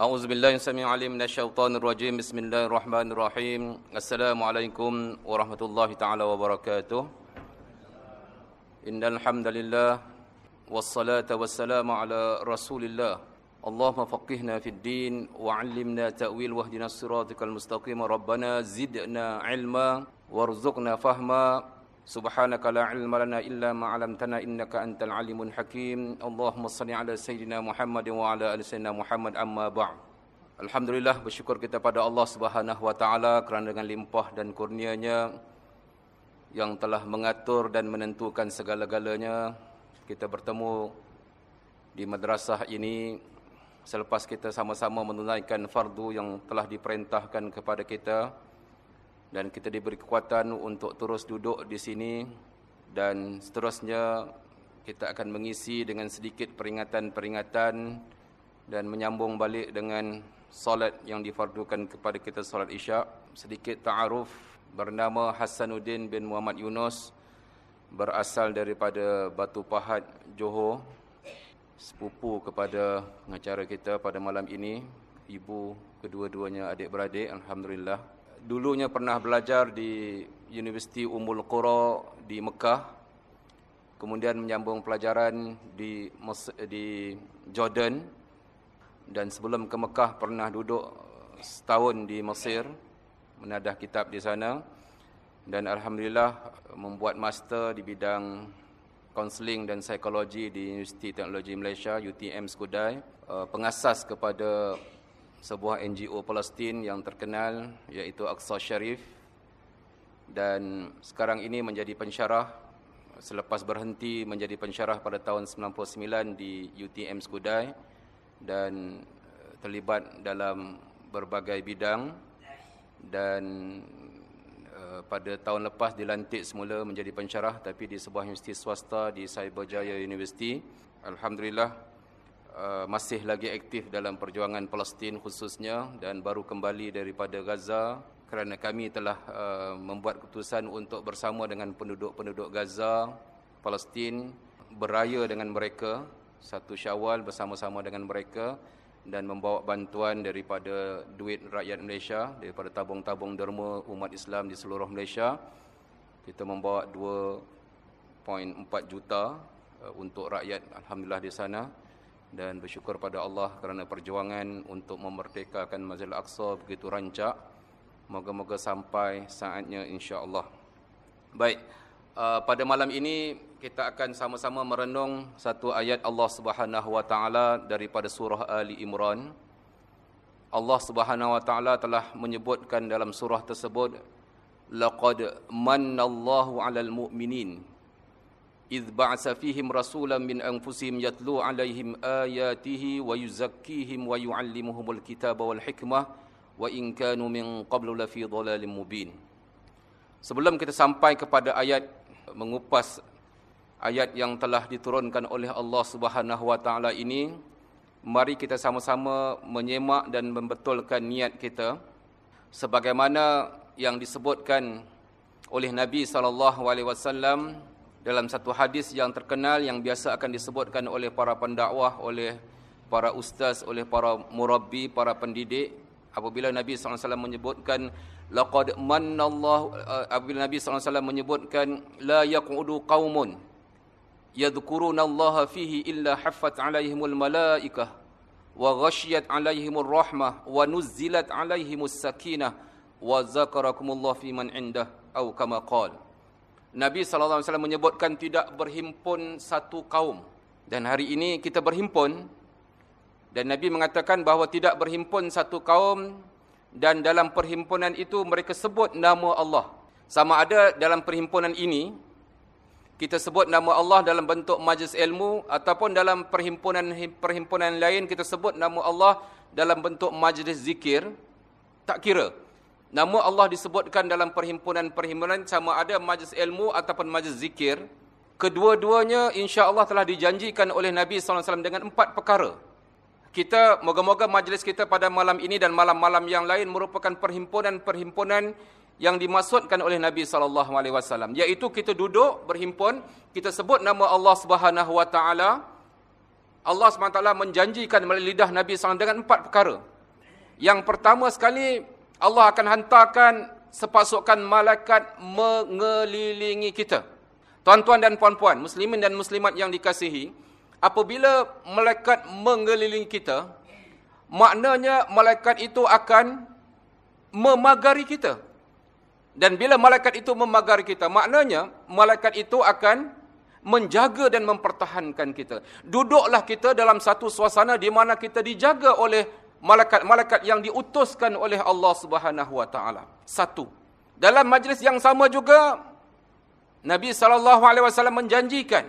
أعوذ بالله السميع العليم من الشيطان الرجيم بسم الله الرحمن الرحيم السلام عليكم ورحمة الله تعالى وبركاته إن الحمد لله والصلاة والسلام على رسول الله اللهم فقهنا في الدين وعلمنا تأويل واهدنا الصراط المستقيم ربنا زدنا علما وارزقنا فهما سبحانك لا علم لنا إلا ما علمتنا إنك أنت العليم الحكيم اللهم صل على سيدنا محمد وعلى آل سيدنا محمد أما بعد Alhamdulillah bersyukur kita pada Allah Subhanahu wa taala kerana dengan limpah dan kurnianya yang telah mengatur dan menentukan segala-galanya kita bertemu di madrasah ini selepas kita sama-sama menunaikan fardu yang telah diperintahkan kepada kita dan kita diberi kekuatan untuk terus duduk di sini dan seterusnya kita akan mengisi dengan sedikit peringatan-peringatan dan menyambung balik dengan solat yang difardukan kepada kita solat isyak sedikit ta'aruf. Bernama Hasanuddin bin Muhammad Yunus berasal daripada Batu Pahat Johor. Sepupu kepada pengacara kita pada malam ini. Ibu kedua-duanya adik-beradik alhamdulillah dulunya pernah belajar di Universiti Ummul Qura di Mekah. Kemudian menyambung pelajaran di di Jordan. Dan sebelum ke Mekah pernah duduk setahun di Mesir menadah kitab di sana. Dan alhamdulillah membuat master di bidang kaunseling dan psikologi di Universiti Teknologi Malaysia UTM Skudai eh, pengasas kepada sebuah NGO Palestin yang terkenal iaitu Aqsa Sharif. Dan sekarang ini menjadi pensyarah selepas berhenti menjadi pensyarah pada tahun 99 di UTM Skudai dan eh, terlibat dalam berbagai bidang dan uh, pada tahun lepas dilantik semula menjadi pensyarah tapi di sebuah universiti swasta di Cyberjaya University. Alhamdulillah Uh, masih lagi aktif dalam perjuangan Palestin khususnya dan baru kembali daripada Gaza kerana kami telah uh, membuat keputusan untuk bersama dengan penduduk-penduduk Gaza, Palestin beraya dengan mereka satu Syawal bersama-sama dengan mereka dan membawa bantuan daripada duit rakyat Malaysia daripada tabung-tabung derma umat Islam di seluruh Malaysia. Kita membawa 2.4 juta uh, untuk rakyat alhamdulillah di sana dan bersyukur pada Allah kerana perjuangan untuk memerdekakan Masjid Al-Aqsa begitu rancak. Moga-moga sampai saatnya insya-Allah. Baik, uh, pada malam ini kita akan sama-sama merenung satu ayat Allah Subhanahu wa taala daripada surah Ali Imran. Allah Subhanahu wa taala telah menyebutkan dalam surah tersebut laqad mannallahu 'alal mu'minin إذ بعث فيهم رسولا من أنفسهم يتلو عليهم آياته ويزكيهم ويعلمهم الكتاب والحكمة وإن كانوا من قبل لفي ضلال مبين Sebelum kita sampai kepada ayat mengupas ayat yang telah diturunkan oleh Allah Subhanahu wa taala ini, mari kita sama-sama menyemak dan membetulkan niat kita sebagaimana yang disebutkan oleh Nabi sallallahu alaihi wasallam dalam satu hadis yang terkenal yang biasa akan disebutkan oleh para pendakwah, oleh para ustaz, oleh para murabbi, para pendidik apabila Nabi SAW menyebutkan laqad mannallahu uh, apabila Nabi SAW menyebutkan la yaqudu qaumun yadhkurunallaha fihi illa haffat alaihimul malaikah wa ghasyiyat alaihimur rahmah wa nuzzilat alaihimus sakinah wa zakarakumullah fi man indah au kama qala Nabi SAW menyebutkan tidak berhimpun satu kaum. Dan hari ini kita berhimpun. Dan Nabi mengatakan bahawa tidak berhimpun satu kaum. Dan dalam perhimpunan itu mereka sebut nama Allah. Sama ada dalam perhimpunan ini. Kita sebut nama Allah dalam bentuk majlis ilmu. Ataupun dalam perhimpunan-perhimpunan lain kita sebut nama Allah dalam bentuk majlis zikir. Tak kira. Nama Allah disebutkan dalam perhimpunan-perhimpunan sama ada majlis ilmu ataupun majlis zikir. Kedua-duanya insya Allah telah dijanjikan oleh Nabi SAW dengan empat perkara. Kita, moga-moga majlis kita pada malam ini dan malam-malam yang lain merupakan perhimpunan-perhimpunan yang dimaksudkan oleh Nabi SAW. Iaitu kita duduk berhimpun, kita sebut nama Allah Subhanahu Wa Taala Allah SWT menjanjikan melalui lidah Nabi SAW dengan empat perkara. Yang pertama sekali, Allah akan hantarkan sepasukan malaikat mengelilingi kita. Tuan-tuan dan puan-puan, muslimin dan muslimat yang dikasihi, apabila malaikat mengelilingi kita, maknanya malaikat itu akan memagari kita. Dan bila malaikat itu memagari kita, maknanya malaikat itu akan menjaga dan mempertahankan kita. Duduklah kita dalam satu suasana di mana kita dijaga oleh malaikat-malaikat yang diutuskan oleh Allah Subhanahu wa taala. Satu. Dalam majlis yang sama juga Nabi sallallahu alaihi wasallam menjanjikan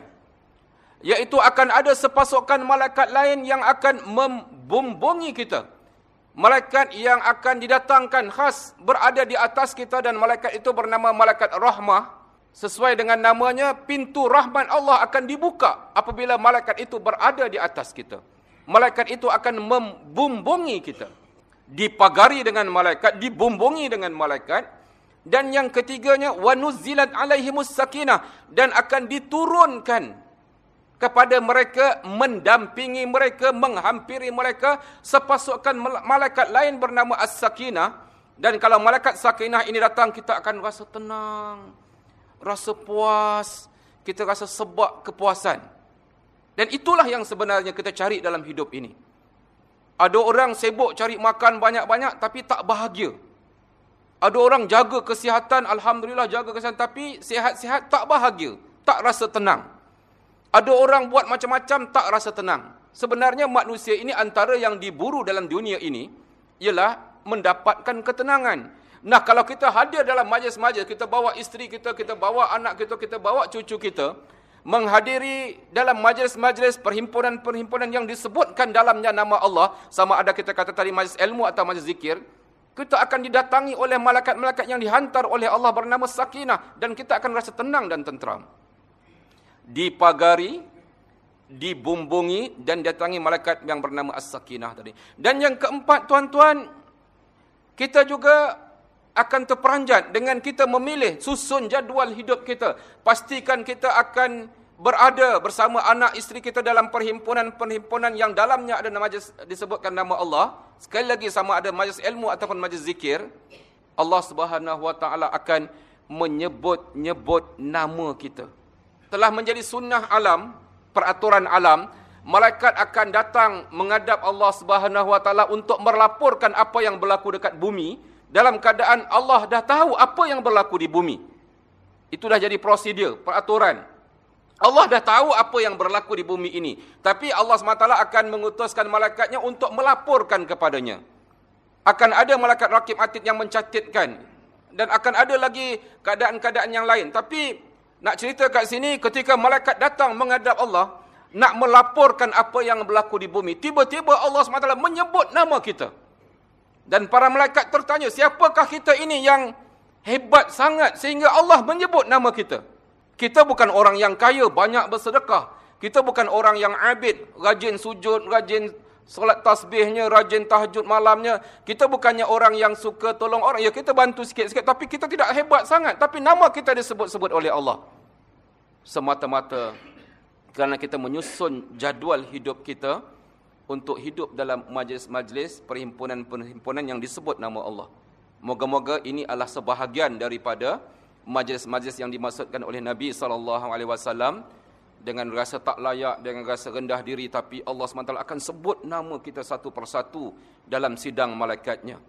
iaitu akan ada sepasukan malaikat lain yang akan membumbungi kita. Malaikat yang akan didatangkan khas berada di atas kita dan malaikat itu bernama malaikat rahmah Sesuai dengan namanya, pintu rahmat Allah akan dibuka apabila malaikat itu berada di atas kita Malaikat itu akan membumbungi kita. Dipagari dengan malaikat, dibumbungi dengan malaikat. Dan yang ketiganya, وَنُزِّلَتْ عَلَيْهِمُ السَّكِينَةِ Dan akan diturunkan kepada mereka, mendampingi mereka, menghampiri mereka, sepasukan malaikat lain bernama As-Sakinah. Dan kalau malaikat Sakinah ini datang, kita akan rasa tenang rasa puas, kita rasa sebab kepuasan. Dan itulah yang sebenarnya kita cari dalam hidup ini. Ada orang sibuk cari makan banyak-banyak tapi tak bahagia. Ada orang jaga kesihatan, Alhamdulillah jaga kesihatan tapi sihat-sihat tak bahagia. Tak rasa tenang. Ada orang buat macam-macam tak rasa tenang. Sebenarnya manusia ini antara yang diburu dalam dunia ini ialah mendapatkan ketenangan. Nah, kalau kita hadir dalam majlis-majlis, kita bawa isteri kita, kita bawa anak kita, kita bawa cucu kita, menghadiri dalam majlis-majlis perhimpunan-perhimpunan yang disebutkan dalamnya nama Allah, sama ada kita kata tadi majlis ilmu atau majlis zikir, kita akan didatangi oleh malaikat-malaikat yang dihantar oleh Allah bernama Sakinah dan kita akan rasa tenang dan tenteram. Dipagari, dibumbungi dan datangi malaikat yang bernama As-Sakinah tadi. Dan yang keempat tuan-tuan, kita juga akan terperanjat dengan kita memilih susun jadual hidup kita. Pastikan kita akan berada bersama anak isteri kita dalam perhimpunan-perhimpunan yang dalamnya ada nama disebutkan nama Allah. Sekali lagi sama ada majlis ilmu ataupun majlis zikir. Allah Subhanahu Wa Taala akan menyebut-nyebut nama kita. Telah menjadi sunnah alam, peraturan alam, malaikat akan datang menghadap Allah Subhanahu Wa Taala untuk melaporkan apa yang berlaku dekat bumi dalam keadaan Allah dah tahu apa yang berlaku di bumi. Itu dah jadi prosedur, peraturan. Allah dah tahu apa yang berlaku di bumi ini. Tapi Allah SWT akan mengutuskan malaikatnya untuk melaporkan kepadanya. Akan ada malaikat rakib atid yang mencatatkan. Dan akan ada lagi keadaan-keadaan yang lain. Tapi nak cerita kat sini ketika malaikat datang menghadap Allah. Nak melaporkan apa yang berlaku di bumi. Tiba-tiba Allah SWT menyebut nama kita. Dan para malaikat tertanya, siapakah kita ini yang hebat sangat sehingga Allah menyebut nama kita? Kita bukan orang yang kaya, banyak bersedekah. Kita bukan orang yang abid, rajin sujud, rajin solat tasbihnya, rajin tahajud malamnya. Kita bukannya orang yang suka tolong orang. Ya kita bantu sikit-sikit tapi kita tidak hebat sangat. Tapi nama kita disebut-sebut oleh Allah. Semata-mata kerana kita menyusun jadual hidup kita untuk hidup dalam majlis-majlis perhimpunan-perhimpunan yang disebut nama Allah. Moga-moga ini adalah sebahagian daripada majlis-majlis yang dimaksudkan oleh Nabi SAW dengan rasa tak layak, dengan rasa rendah diri tapi Allah SWT akan sebut nama kita satu persatu dalam sidang malaikatnya.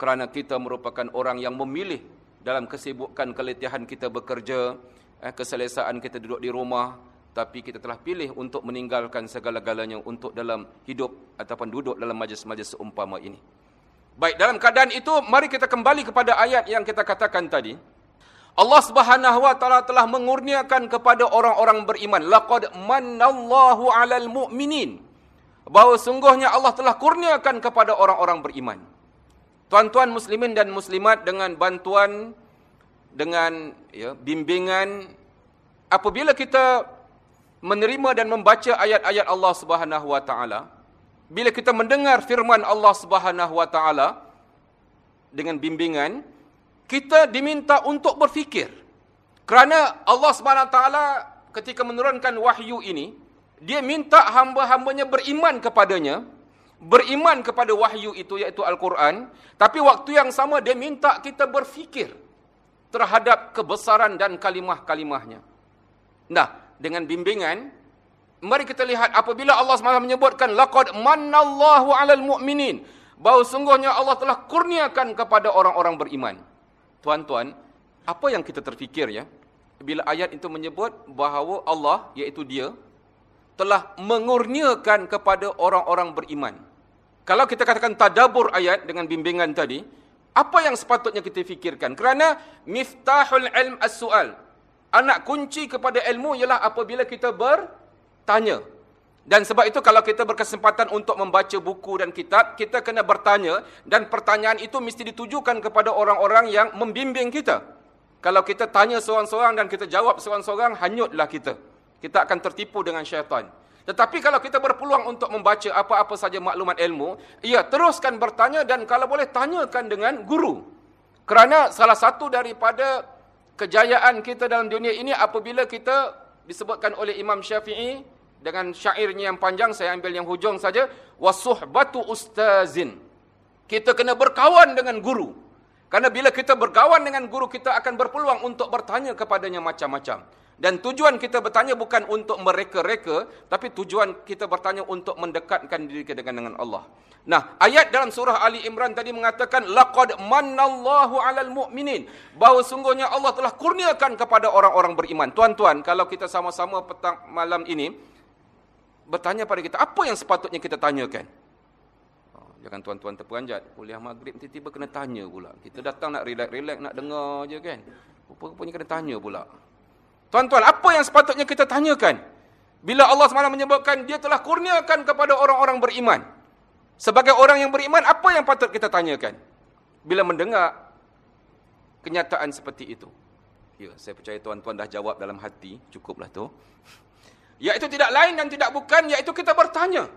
Kerana kita merupakan orang yang memilih dalam kesibukan keletihan kita bekerja, eh, keselesaan kita duduk di rumah, tapi kita telah pilih untuk meninggalkan segala-galanya untuk dalam hidup ataupun duduk dalam majlis-majlis seumpama ini. Baik, dalam keadaan itu mari kita kembali kepada ayat yang kita katakan tadi. Allah Subhanahu wa taala telah mengurniakan kepada orang-orang beriman, laqad manallahu 'alal mu'minin. Bahawa sungguhnya Allah telah kurniakan kepada orang-orang beriman. Tuan-tuan muslimin dan muslimat dengan bantuan dengan ya, bimbingan apabila kita menerima dan membaca ayat-ayat Allah Subhanahu wa taala, bila kita mendengar firman Allah Subhanahu wa taala dengan bimbingan, kita diminta untuk berfikir. Kerana Allah Subhanahu wa taala ketika menurunkan wahyu ini, dia minta hamba-hambanya beriman kepadanya, beriman kepada wahyu itu iaitu Al-Quran, tapi waktu yang sama dia minta kita berfikir terhadap kebesaran dan kalimah-kalimahnya. Nah, dengan bimbingan, mari kita lihat apabila Allah SWT menyebutkan laqad mannallahu 'alal mu'minin, bahawa sungguhnya Allah telah kurniakan kepada orang-orang beriman. Tuan-tuan, apa yang kita terfikir ya? Bila ayat itu menyebut bahawa Allah iaitu dia telah mengurniakan kepada orang-orang beriman. Kalau kita katakan tadabur ayat dengan bimbingan tadi, apa yang sepatutnya kita fikirkan? Kerana miftahul ilm as-su'al. Anak kunci kepada ilmu ialah apabila kita bertanya. Dan sebab itu kalau kita berkesempatan untuk membaca buku dan kitab, kita kena bertanya dan pertanyaan itu mesti ditujukan kepada orang-orang yang membimbing kita. Kalau kita tanya seorang-seorang dan kita jawab seorang-seorang, hanyutlah kita kita akan tertipu dengan syaitan. Tetapi kalau kita berpeluang untuk membaca apa-apa saja maklumat ilmu, ia teruskan bertanya dan kalau boleh tanyakan dengan guru. Kerana salah satu daripada kejayaan kita dalam dunia ini apabila kita disebutkan oleh Imam Syafi'i dengan syairnya yang panjang, saya ambil yang hujung saja, wasuhbatu ustazin. Kita kena berkawan dengan guru. Karena bila kita berkawan dengan guru, kita akan berpeluang untuk bertanya kepadanya macam-macam. Dan tujuan kita bertanya bukan untuk mereka-reka, tapi tujuan kita bertanya untuk mendekatkan diri kita dengan Allah. Nah, ayat dalam surah Ali Imran tadi mengatakan laqad mannallahu 'alal mu'minin, bahawa sungguhnya Allah telah kurniakan kepada orang-orang beriman. Tuan-tuan, kalau kita sama-sama petang malam ini bertanya pada kita, apa yang sepatutnya kita tanyakan? Oh, jangan tuan-tuan terperanjat. Kuliah maghrib tiba-tiba kena tanya pula. Kita datang nak relax-relax, nak dengar je kan. Rupa-rupanya kena tanya pula. Tuan-tuan, apa yang sepatutnya kita tanyakan? Bila Allah SWT menyebutkan dia telah kurniakan kepada orang-orang beriman. Sebagai orang yang beriman, apa yang patut kita tanyakan? Bila mendengar kenyataan seperti itu. Ya, saya percaya tuan-tuan dah jawab dalam hati. Cukuplah tu. Iaitu tidak lain dan tidak bukan, iaitu kita bertanya.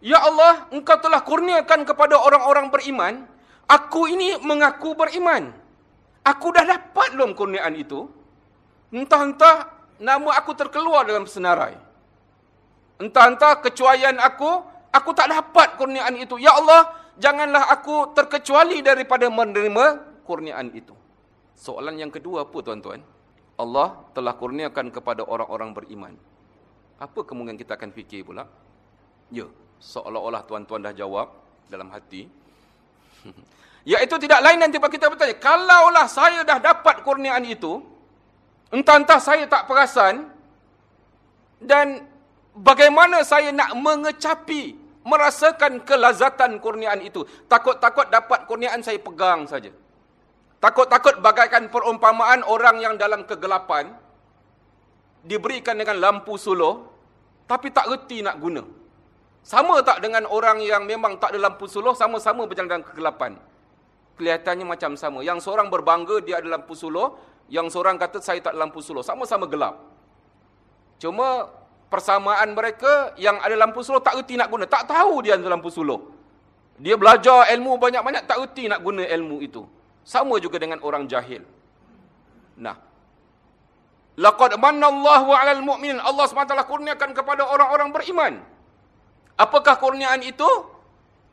Ya Allah, engkau telah kurniakan kepada orang-orang beriman. Aku ini mengaku beriman. Aku dah dapat belum kurniaan itu? Entah-entah nama aku terkeluar dalam senarai. Entah-entah kecuaian aku, aku tak dapat kurniaan itu. Ya Allah, janganlah aku terkecuali daripada menerima kurniaan itu. Soalan yang kedua apa tuan-tuan? Allah telah kurniakan kepada orang-orang beriman. Apa kemungkinan kita akan fikir pula? Ya, seolah-olah tuan-tuan dah jawab dalam hati. Iaitu tidak lain nanti kita bertanya, kalaulah saya dah dapat kurniaan itu, Entah-entah saya tak perasan dan bagaimana saya nak mengecapi, merasakan kelazatan kurniaan itu. Takut-takut dapat kurniaan saya pegang saja. Takut-takut bagaikan perumpamaan orang yang dalam kegelapan diberikan dengan lampu suluh tapi tak reti nak guna. Sama tak dengan orang yang memang tak ada lampu suluh sama-sama berjalan dalam kegelapan. Kelihatannya macam sama. Yang seorang berbangga dia ada lampu suluh, yang seorang kata saya tak lampu suluh. Sama-sama gelap. Cuma persamaan mereka yang ada lampu suluh tak reti nak guna. Tak tahu dia ada lampu suluh. Dia belajar ilmu banyak-banyak tak reti nak guna ilmu itu. Sama juga dengan orang jahil. Nah. Laqad manallahu 'alal mu'minin. Allah SWT kurniakan kepada orang-orang beriman. Apakah kurniaan itu?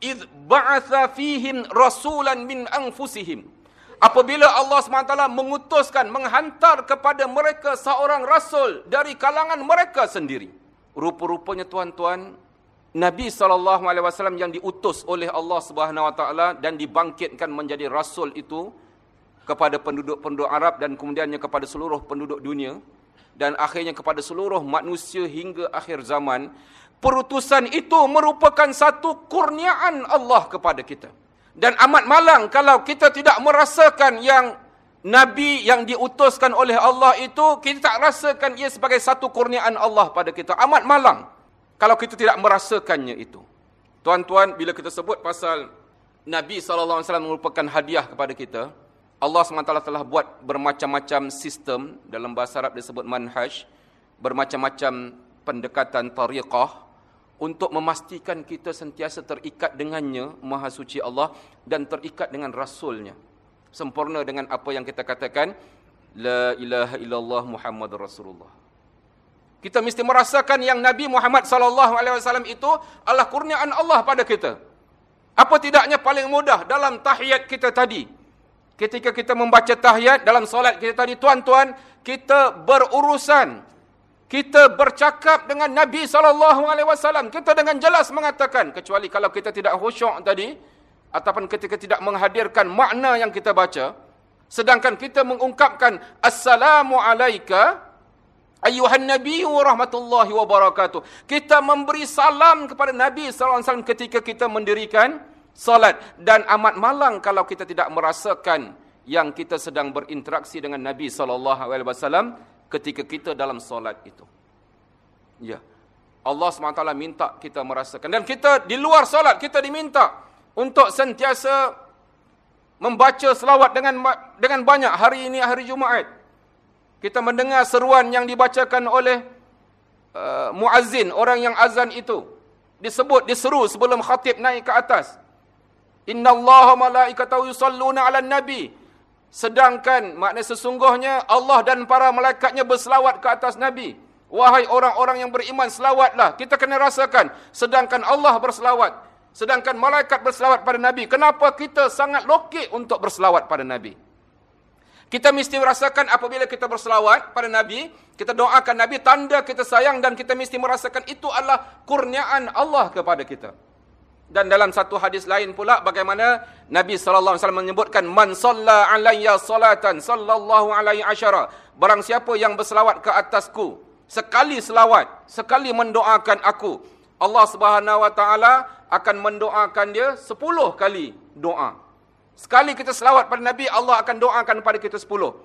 Idh ba'atha fihim rasulan min anfusihim. Apabila Allah SWT mengutuskan, menghantar kepada mereka seorang rasul dari kalangan mereka sendiri. Rupa-rupanya tuan-tuan, Nabi SAW yang diutus oleh Allah SWT dan dibangkitkan menjadi rasul itu kepada penduduk-penduduk Arab dan kemudiannya kepada seluruh penduduk dunia dan akhirnya kepada seluruh manusia hingga akhir zaman. Perutusan itu merupakan satu kurniaan Allah kepada kita. Dan amat malang kalau kita tidak merasakan yang Nabi yang diutuskan oleh Allah itu, kita tak rasakan ia sebagai satu kurniaan Allah pada kita. Amat malang kalau kita tidak merasakannya itu. Tuan-tuan, bila kita sebut pasal Nabi SAW merupakan hadiah kepada kita, Allah SWT telah buat bermacam-macam sistem, dalam bahasa Arab disebut manhaj, bermacam-macam pendekatan tariqah, untuk memastikan kita sentiasa terikat dengannya, Maha Suci Allah, dan terikat dengan Rasulnya. Sempurna dengan apa yang kita katakan, La ilaha illallah Muhammad Rasulullah. Kita mesti merasakan yang Nabi Muhammad sallallahu alaihi wasallam itu adalah kurniaan Allah pada kita. Apa tidaknya paling mudah dalam tahiyat kita tadi. Ketika kita membaca tahiyat dalam solat kita tadi, tuan-tuan, kita berurusan. Kita bercakap dengan Nabi sallallahu alaihi wasallam. Kita dengan jelas mengatakan kecuali kalau kita tidak khusyuk tadi ataupun ketika tidak menghadirkan makna yang kita baca, sedangkan kita mengungkapkan assalamu alayka Ayuhan Nabi wa rahmatullahi wa barakatuh. Kita memberi salam kepada Nabi SAW ketika kita mendirikan salat. Dan amat malang kalau kita tidak merasakan yang kita sedang berinteraksi dengan Nabi SAW ketika kita dalam salat itu. Ya. Allah SWT minta kita merasakan. Dan kita di luar salat, kita diminta untuk sentiasa membaca selawat dengan dengan banyak hari ini, hari Jumaat kita mendengar seruan yang dibacakan oleh uh, muazzin orang yang azan itu disebut diseru sebelum khatib naik ke atas innallaha malaikatahu yusalluna 'alan nabi sedangkan makna sesungguhnya Allah dan para malaikatnya berselawat ke atas nabi. Wahai orang-orang yang beriman selawatlah. Kita kena rasakan sedangkan Allah berselawat sedangkan malaikat berselawat pada nabi kenapa kita sangat lokek untuk berselawat pada nabi? Kita mesti merasakan apabila kita berselawat pada Nabi, kita doakan Nabi, tanda kita sayang dan kita mesti merasakan itu adalah kurniaan Allah kepada kita. Dan dalam satu hadis lain pula bagaimana Nabi wasallam menyebutkan man salla alayya salatan sallallahu alaihi asyara. Barang siapa yang berselawat ke atasku sekali selawat, sekali mendoakan aku, Allah Subhanahu wa taala akan mendoakan dia sepuluh kali doa. Sekali kita selawat pada Nabi, Allah akan doakan pada kita sepuluh.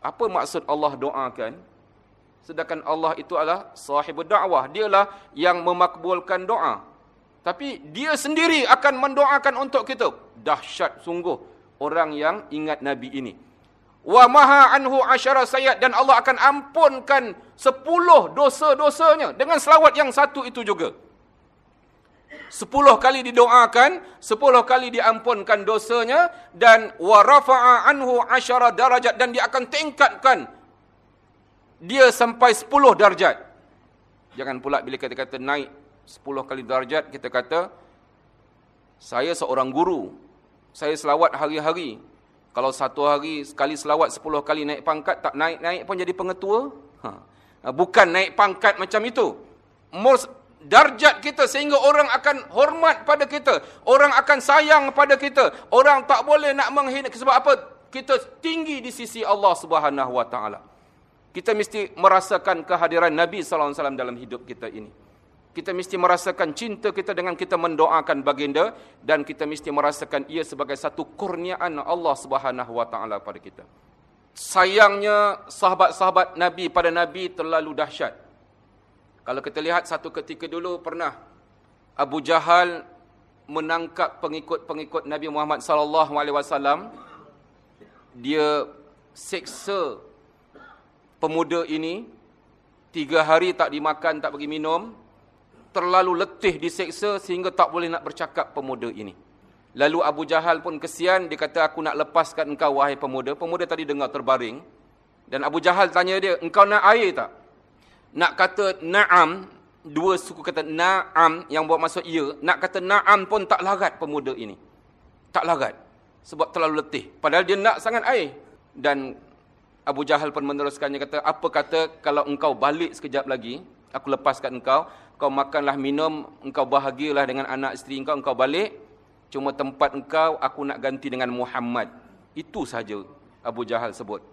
Apa maksud Allah doakan? Sedangkan Allah itu adalah sahibul da'wah. Dialah yang memakbulkan doa. Tapi dia sendiri akan mendoakan untuk kita. Dahsyat sungguh orang yang ingat Nabi ini. Wa maha anhu asyara sayyad. Dan Allah akan ampunkan sepuluh dosa-dosanya. Dengan selawat yang satu itu juga. Sepuluh kali didoakan, sepuluh kali diampunkan dosanya dan warafa'a anhu asyara darajat dan dia akan tingkatkan dia sampai sepuluh darjat. Jangan pula bila kita kata naik sepuluh kali darjat, kita kata saya seorang guru. Saya selawat hari-hari. Kalau satu hari sekali selawat sepuluh kali naik pangkat, tak naik-naik pun jadi pengetua. Ha. Bukan naik pangkat macam itu darjat kita sehingga orang akan hormat pada kita. Orang akan sayang pada kita. Orang tak boleh nak menghina. Sebab apa? Kita tinggi di sisi Allah subhanahu wa ta'ala. Kita mesti merasakan kehadiran Nabi SAW dalam hidup kita ini. Kita mesti merasakan cinta kita dengan kita mendoakan baginda. Dan kita mesti merasakan ia sebagai satu kurniaan Allah subhanahu wa ta'ala pada kita. Sayangnya sahabat-sahabat Nabi pada Nabi terlalu dahsyat. Kalau kita lihat satu ketika dulu pernah Abu Jahal menangkap pengikut-pengikut Nabi Muhammad sallallahu alaihi wasallam dia seksa pemuda ini tiga hari tak dimakan tak bagi minum terlalu letih diseksa sehingga tak boleh nak bercakap pemuda ini lalu Abu Jahal pun kesian dia kata aku nak lepaskan engkau wahai pemuda pemuda tadi dengar terbaring dan Abu Jahal tanya dia engkau nak air tak nak kata na'am, dua suku kata na'am yang buat masuk ya, nak kata na'am pun tak larat pemuda ini. Tak larat. Sebab terlalu letih. Padahal dia nak sangat air. Dan Abu Jahal pun meneruskannya kata, apa kata kalau engkau balik sekejap lagi, aku lepaskan engkau, kau makanlah minum, engkau bahagialah dengan anak isteri engkau, engkau balik, cuma tempat engkau aku nak ganti dengan Muhammad. Itu saja Abu Jahal sebut.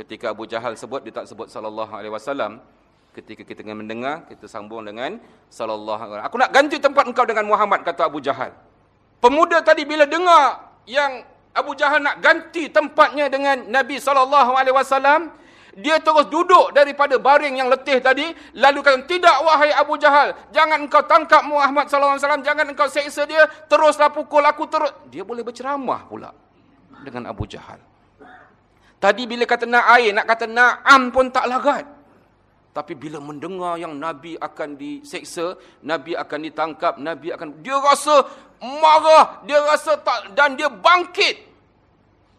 Ketika Abu Jahal sebut, dia tak sebut wasallam. Ketika kita ingin mendengar, kita sambung dengan wasallam. Aku nak ganti tempat engkau dengan Muhammad, kata Abu Jahal. Pemuda tadi bila dengar yang Abu Jahal nak ganti tempatnya dengan Nabi sallallahu alaihi wasallam, dia terus duduk daripada baring yang letih tadi, lalu kata, tidak wahai Abu Jahal, jangan engkau tangkap Muhammad wasallam, jangan engkau seksa dia, teruslah pukul aku terus. Dia boleh berceramah pula dengan Abu Jahal. Tadi bila kata nak air, nak kata na'am pun tak lagat. Tapi bila mendengar yang Nabi akan diseksa, Nabi akan ditangkap, Nabi akan... Dia rasa marah, dia rasa tak... Dan dia bangkit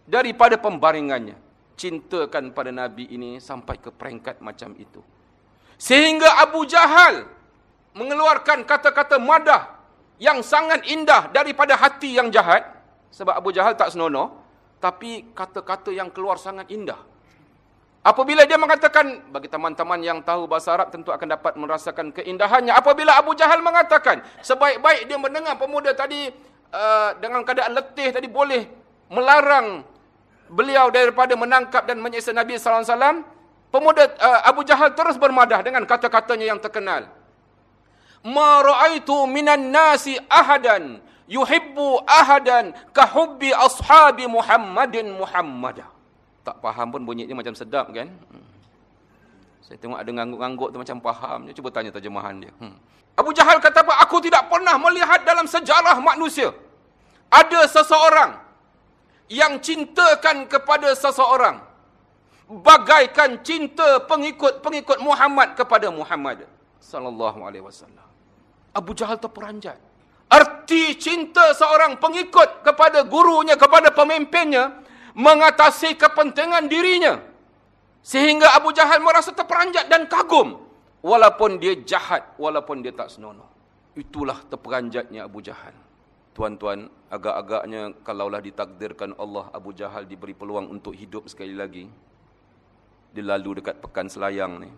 daripada pembaringannya. Cintakan pada Nabi ini sampai ke peringkat macam itu. Sehingga Abu Jahal mengeluarkan kata-kata madah yang sangat indah daripada hati yang jahat. Sebab Abu Jahal tak senonoh. Tapi kata-kata yang keluar sangat indah. Apabila dia mengatakan, bagi teman-teman yang tahu bahasa Arab tentu akan dapat merasakan keindahannya. Apabila Abu Jahal mengatakan, sebaik-baik dia mendengar pemuda tadi uh, dengan keadaan letih tadi boleh melarang beliau daripada menangkap dan menyiksa Nabi SAW. Pemuda uh, Abu Jahal terus bermadah dengan kata-katanya yang terkenal. Ma ra'aitu minan nasi ahadan yuhibbu ahadan kahubbi ashabi Muhammadin Muhammadah. Tak faham pun bunyi dia macam sedap kan? Hmm. Saya tengok ada ngangguk-ngangguk tu macam faham. Dia cuba tanya terjemahan dia. Hmm. Abu Jahal kata apa? Aku tidak pernah melihat dalam sejarah manusia. Ada seseorang yang cintakan kepada seseorang bagaikan cinta pengikut-pengikut Muhammad kepada Muhammad sallallahu alaihi wasallam. Abu Jahal terperanjat. Arti cinta seorang pengikut kepada gurunya, kepada pemimpinnya mengatasi kepentingan dirinya. Sehingga Abu Jahal merasa terperanjat dan kagum walaupun dia jahat, walaupun dia tak senonoh. Itulah terperanjatnya Abu Jahal. Tuan-tuan, agak-agaknya kalaulah ditakdirkan Allah Abu Jahal diberi peluang untuk hidup sekali lagi, dia lalu dekat pekan selayang ni.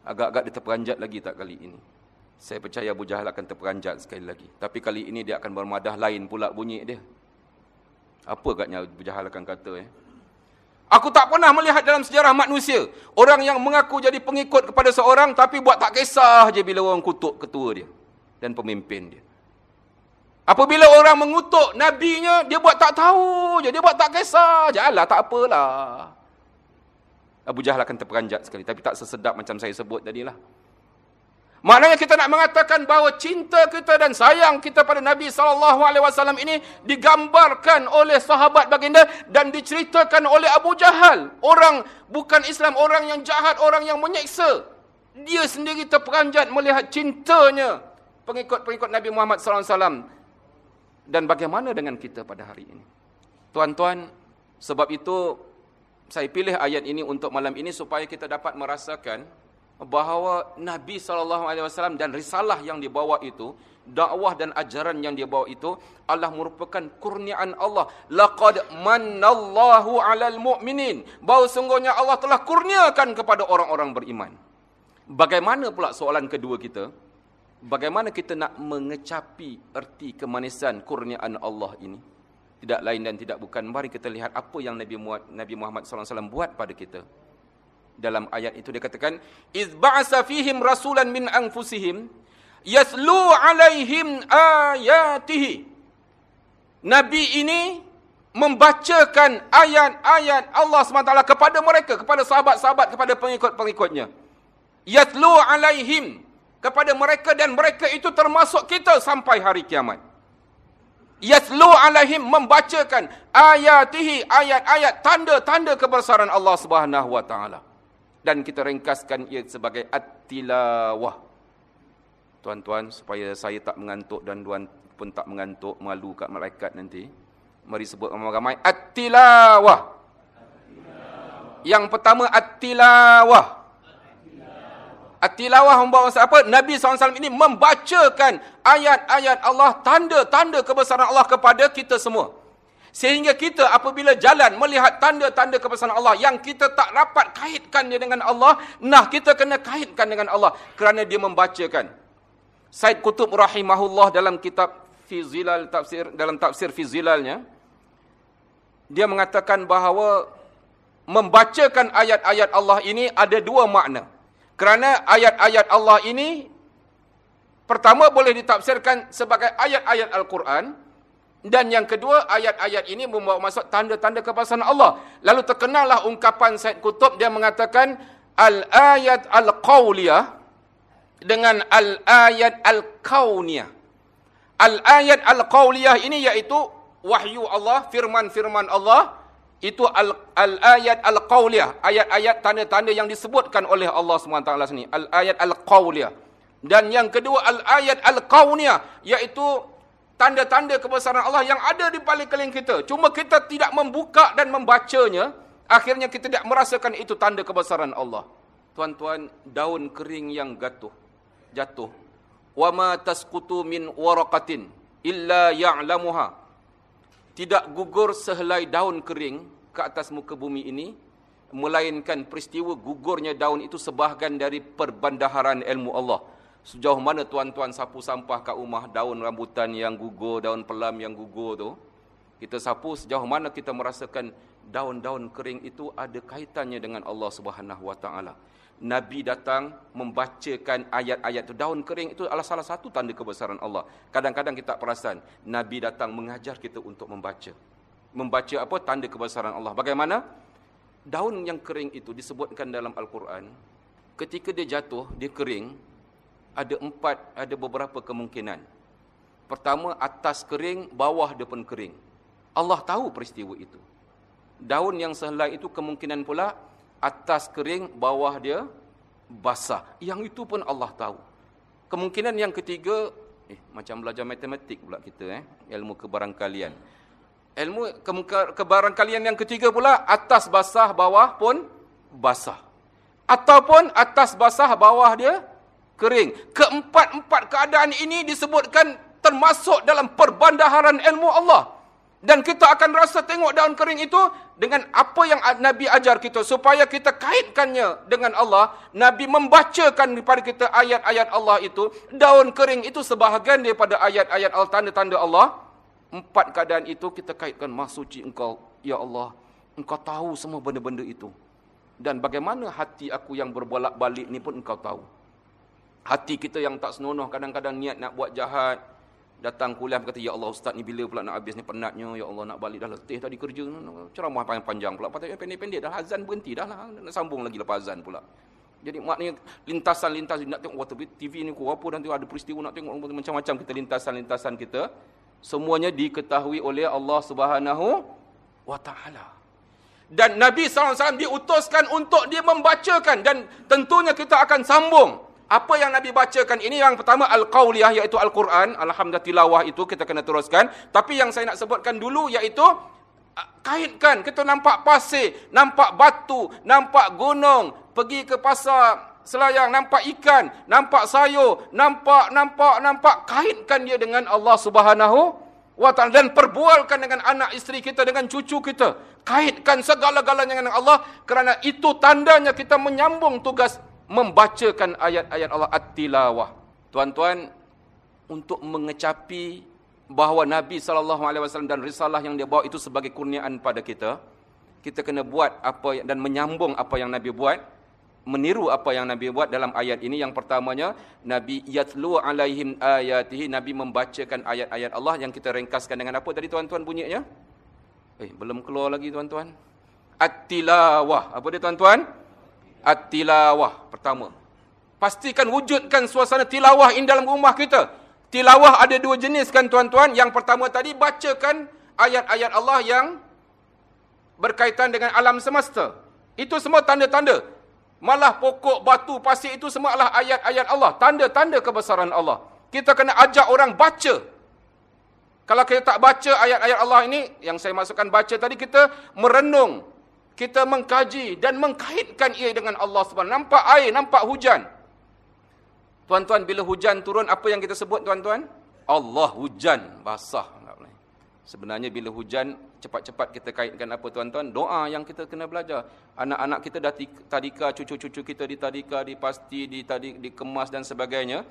Agak-agak dia terperanjat lagi tak kali ini. Saya percaya Abu Jahal akan terperanjat sekali lagi. Tapi kali ini dia akan bermadah lain pula bunyi dia. Apa agaknya Abu Jahal akan kata eh? Aku tak pernah melihat dalam sejarah manusia. Orang yang mengaku jadi pengikut kepada seorang tapi buat tak kisah je bila orang kutuk ketua dia. Dan pemimpin dia. Apabila orang mengutuk nabinya, dia buat tak tahu je. Dia buat tak kisah je. Alah, tak apalah. Abu Jahal akan terperanjat sekali. Tapi tak sesedap macam saya sebut tadi lah. Maknanya kita nak mengatakan bahawa cinta kita dan sayang kita pada Nabi SAW ini digambarkan oleh sahabat baginda dan diceritakan oleh Abu Jahal. Orang bukan Islam, orang yang jahat, orang yang menyeksa. Dia sendiri terperanjat melihat cintanya pengikut-pengikut Nabi Muhammad SAW. Dan bagaimana dengan kita pada hari ini? Tuan-tuan, sebab itu saya pilih ayat ini untuk malam ini supaya kita dapat merasakan bahawa Nabi SAW dan risalah yang dibawa itu, dakwah dan ajaran yang dia bawa itu Allah merupakan kurniaan Allah. Laqad mannallahu 'alal mu'minin. Bahawa sungguhnya Allah telah kurniakan kepada orang-orang beriman. Bagaimana pula soalan kedua kita? Bagaimana kita nak mengecapi erti kemanisan kurniaan Allah ini? tidak lain dan tidak bukan. Mari kita lihat apa yang Nabi Muhammad SAW buat pada kita. Dalam ayat itu dia katakan, "Iz ba'asa fihim rasulan min anfusihim yaslu 'alaihim ayatihi." Nabi ini membacakan ayat-ayat Allah SWT kepada mereka, kepada sahabat-sahabat, kepada pengikut-pengikutnya. Yaslu 'alaihim kepada mereka dan mereka itu termasuk kita sampai hari kiamat. Yatlu alaihim membacakan ayatihi ayat-ayat tanda-tanda kebesaran Allah Subhanahu wa taala. Dan kita ringkaskan ia sebagai at-tilawah. Tuan-tuan supaya saya tak mengantuk dan tuan pun tak mengantuk malu kat malaikat nanti. Mari sebut ramai-ramai. At-tilawah. Yang pertama at-tilawah At-tilawah membawa maksud apa? Nabi SAW ini membacakan ayat-ayat Allah, tanda-tanda kebesaran Allah kepada kita semua. Sehingga kita apabila jalan melihat tanda-tanda kebesaran Allah yang kita tak dapat kaitkan dia dengan Allah, nah kita kena kaitkan dengan Allah kerana dia membacakan. Said Qutub rahimahullah dalam kitab Fizilal tafsir dalam tafsir Fizilalnya dia mengatakan bahawa membacakan ayat-ayat Allah ini ada dua makna. Kerana ayat-ayat Allah ini pertama boleh ditafsirkan sebagai ayat-ayat Al-Quran dan yang kedua ayat-ayat ini membawa masuk tanda-tanda kebesaran Allah. Lalu terkenallah ungkapan Said Kutub dia mengatakan al-ayat al-qauliyah dengan al-ayat al-kauniyah. Al-ayat al-qauliyah ini iaitu wahyu Allah, firman-firman Allah itu al-ayat al-qawliyah, ayat-ayat tanda-tanda yang disebutkan oleh Allah SWT sini, al-ayat al-qawliyah. Dan yang kedua al-ayat al-qawniyah, iaitu tanda-tanda kebesaran Allah yang ada di paling keliling kita. Cuma kita tidak membuka dan membacanya, akhirnya kita tidak merasakan itu tanda kebesaran Allah. tuan-tuan, daun kering yang jatuh. Jatuh. Wa ma tasqutu min waraqatin illa ya'lamuha. Tidak gugur sehelai daun kering ke atas muka bumi ini melainkan peristiwa gugurnya daun itu sebahagian dari perbandaharan ilmu Allah. Sejauh mana tuan-tuan sapu sampah kat rumah daun rambutan yang gugur, daun pelam yang gugur tu, kita sapu sejauh mana kita merasakan daun-daun kering itu ada kaitannya dengan Allah Subhanahu Wa Taala. Nabi datang membacakan ayat-ayat itu. Daun kering itu adalah salah satu tanda kebesaran Allah. Kadang-kadang kita perasan, Nabi datang mengajar kita untuk membaca. Membaca apa? Tanda kebesaran Allah. Bagaimana? daun yang kering itu disebutkan dalam Al-Quran, ketika dia jatuh, dia kering, ada empat, ada beberapa kemungkinan. Pertama, atas kering, bawah dia pun kering. Allah tahu peristiwa itu. Daun yang sehelai itu kemungkinan pula, atas kering, bawah dia basah. Yang itu pun Allah tahu. Kemungkinan yang ketiga, eh, macam belajar matematik pula kita, eh, ilmu kebarangkalian. Ilmu kebarangkalian yang ketiga pula, atas basah, bawah pun basah. Ataupun atas basah, bawah dia kering. Keempat-empat keadaan ini disebutkan termasuk dalam perbandaharan ilmu Allah. Dan kita akan rasa tengok daun kering itu dengan apa yang Nabi ajar kita. Supaya kita kaitkannya dengan Allah. Nabi membacakan kepada kita ayat-ayat Allah itu. Daun kering itu sebahagian daripada ayat-ayat Allah, tanda-tanda Allah. Empat keadaan itu kita kaitkan maha suci engkau. Ya Allah, engkau tahu semua benda-benda itu. Dan bagaimana hati aku yang berbolak-balik ni pun engkau tahu. Hati kita yang tak senonoh kadang-kadang niat nak buat jahat. Datang kuliah kata, Ya Allah Ustaz ni bila pula nak habis ni penatnya. Ya Allah nak balik dah letih tadi kerja. Ceramah panjang-panjang pula. Patutnya pendek-pendek dah. Azan berhenti dah lah. Nak sambung lagi lepas azan pula. Jadi maknanya lintasan-lintas nak tengok waktu TV ni ku apa nanti ada peristiwa nak tengok macam-macam kita lintasan-lintasan kita semuanya diketahui oleh Allah Subhanahu wa taala. Dan Nabi SAW diutuskan untuk dia membacakan dan tentunya kita akan sambung apa yang Nabi bacakan ini yang pertama al-qauliyah iaitu al-Quran, alhamdulillah tilawah itu kita kena teruskan, tapi yang saya nak sebutkan dulu iaitu kaitkan kita nampak pasir, nampak batu, nampak gunung, pergi ke pasar selayang, nampak ikan, nampak sayur, nampak, nampak, nampak. Kaitkan dia dengan Allah subhanahu ta'ala. Dan perbualkan dengan anak isteri kita, dengan cucu kita. Kaitkan segala-galanya dengan Allah. Kerana itu tandanya kita menyambung tugas membacakan ayat-ayat Allah at-tilawah. Tuan-tuan, untuk mengecapi bahawa Nabi SAW dan risalah yang dia bawa itu sebagai kurniaan pada kita, kita kena buat apa dan menyambung apa yang Nabi buat meniru apa yang Nabi buat dalam ayat ini. Yang pertamanya, Nabi yatlu alaihim ayatihi. Nabi membacakan ayat-ayat Allah yang kita ringkaskan dengan apa tadi tuan-tuan bunyinya? Eh, belum keluar lagi tuan-tuan. At-tilawah. Apa dia tuan-tuan? At-tilawah. Pertama. Pastikan wujudkan suasana tilawah ini dalam rumah kita. Tilawah ada dua jenis kan tuan-tuan. Yang pertama tadi, bacakan ayat-ayat Allah yang berkaitan dengan alam semesta. Itu semua tanda-tanda. Malah pokok, batu, pasir itu semua adalah ayat-ayat Allah. Tanda-tanda kebesaran Allah. Kita kena ajak orang baca. Kalau kita tak baca ayat-ayat Allah ini, yang saya masukkan baca tadi, kita merenung. Kita mengkaji dan mengkaitkan ia dengan Allah SWT. Nampak air, nampak hujan. Tuan-tuan, bila hujan turun, apa yang kita sebut tuan-tuan? Allah hujan, basah. Sebenarnya bila hujan, cepat-cepat kita kaitkan apa tuan-tuan? Doa yang kita kena belajar. Anak-anak kita dah tadika, cucu-cucu kita di tadika, di pasti, di tadi, dikemas dan sebagainya.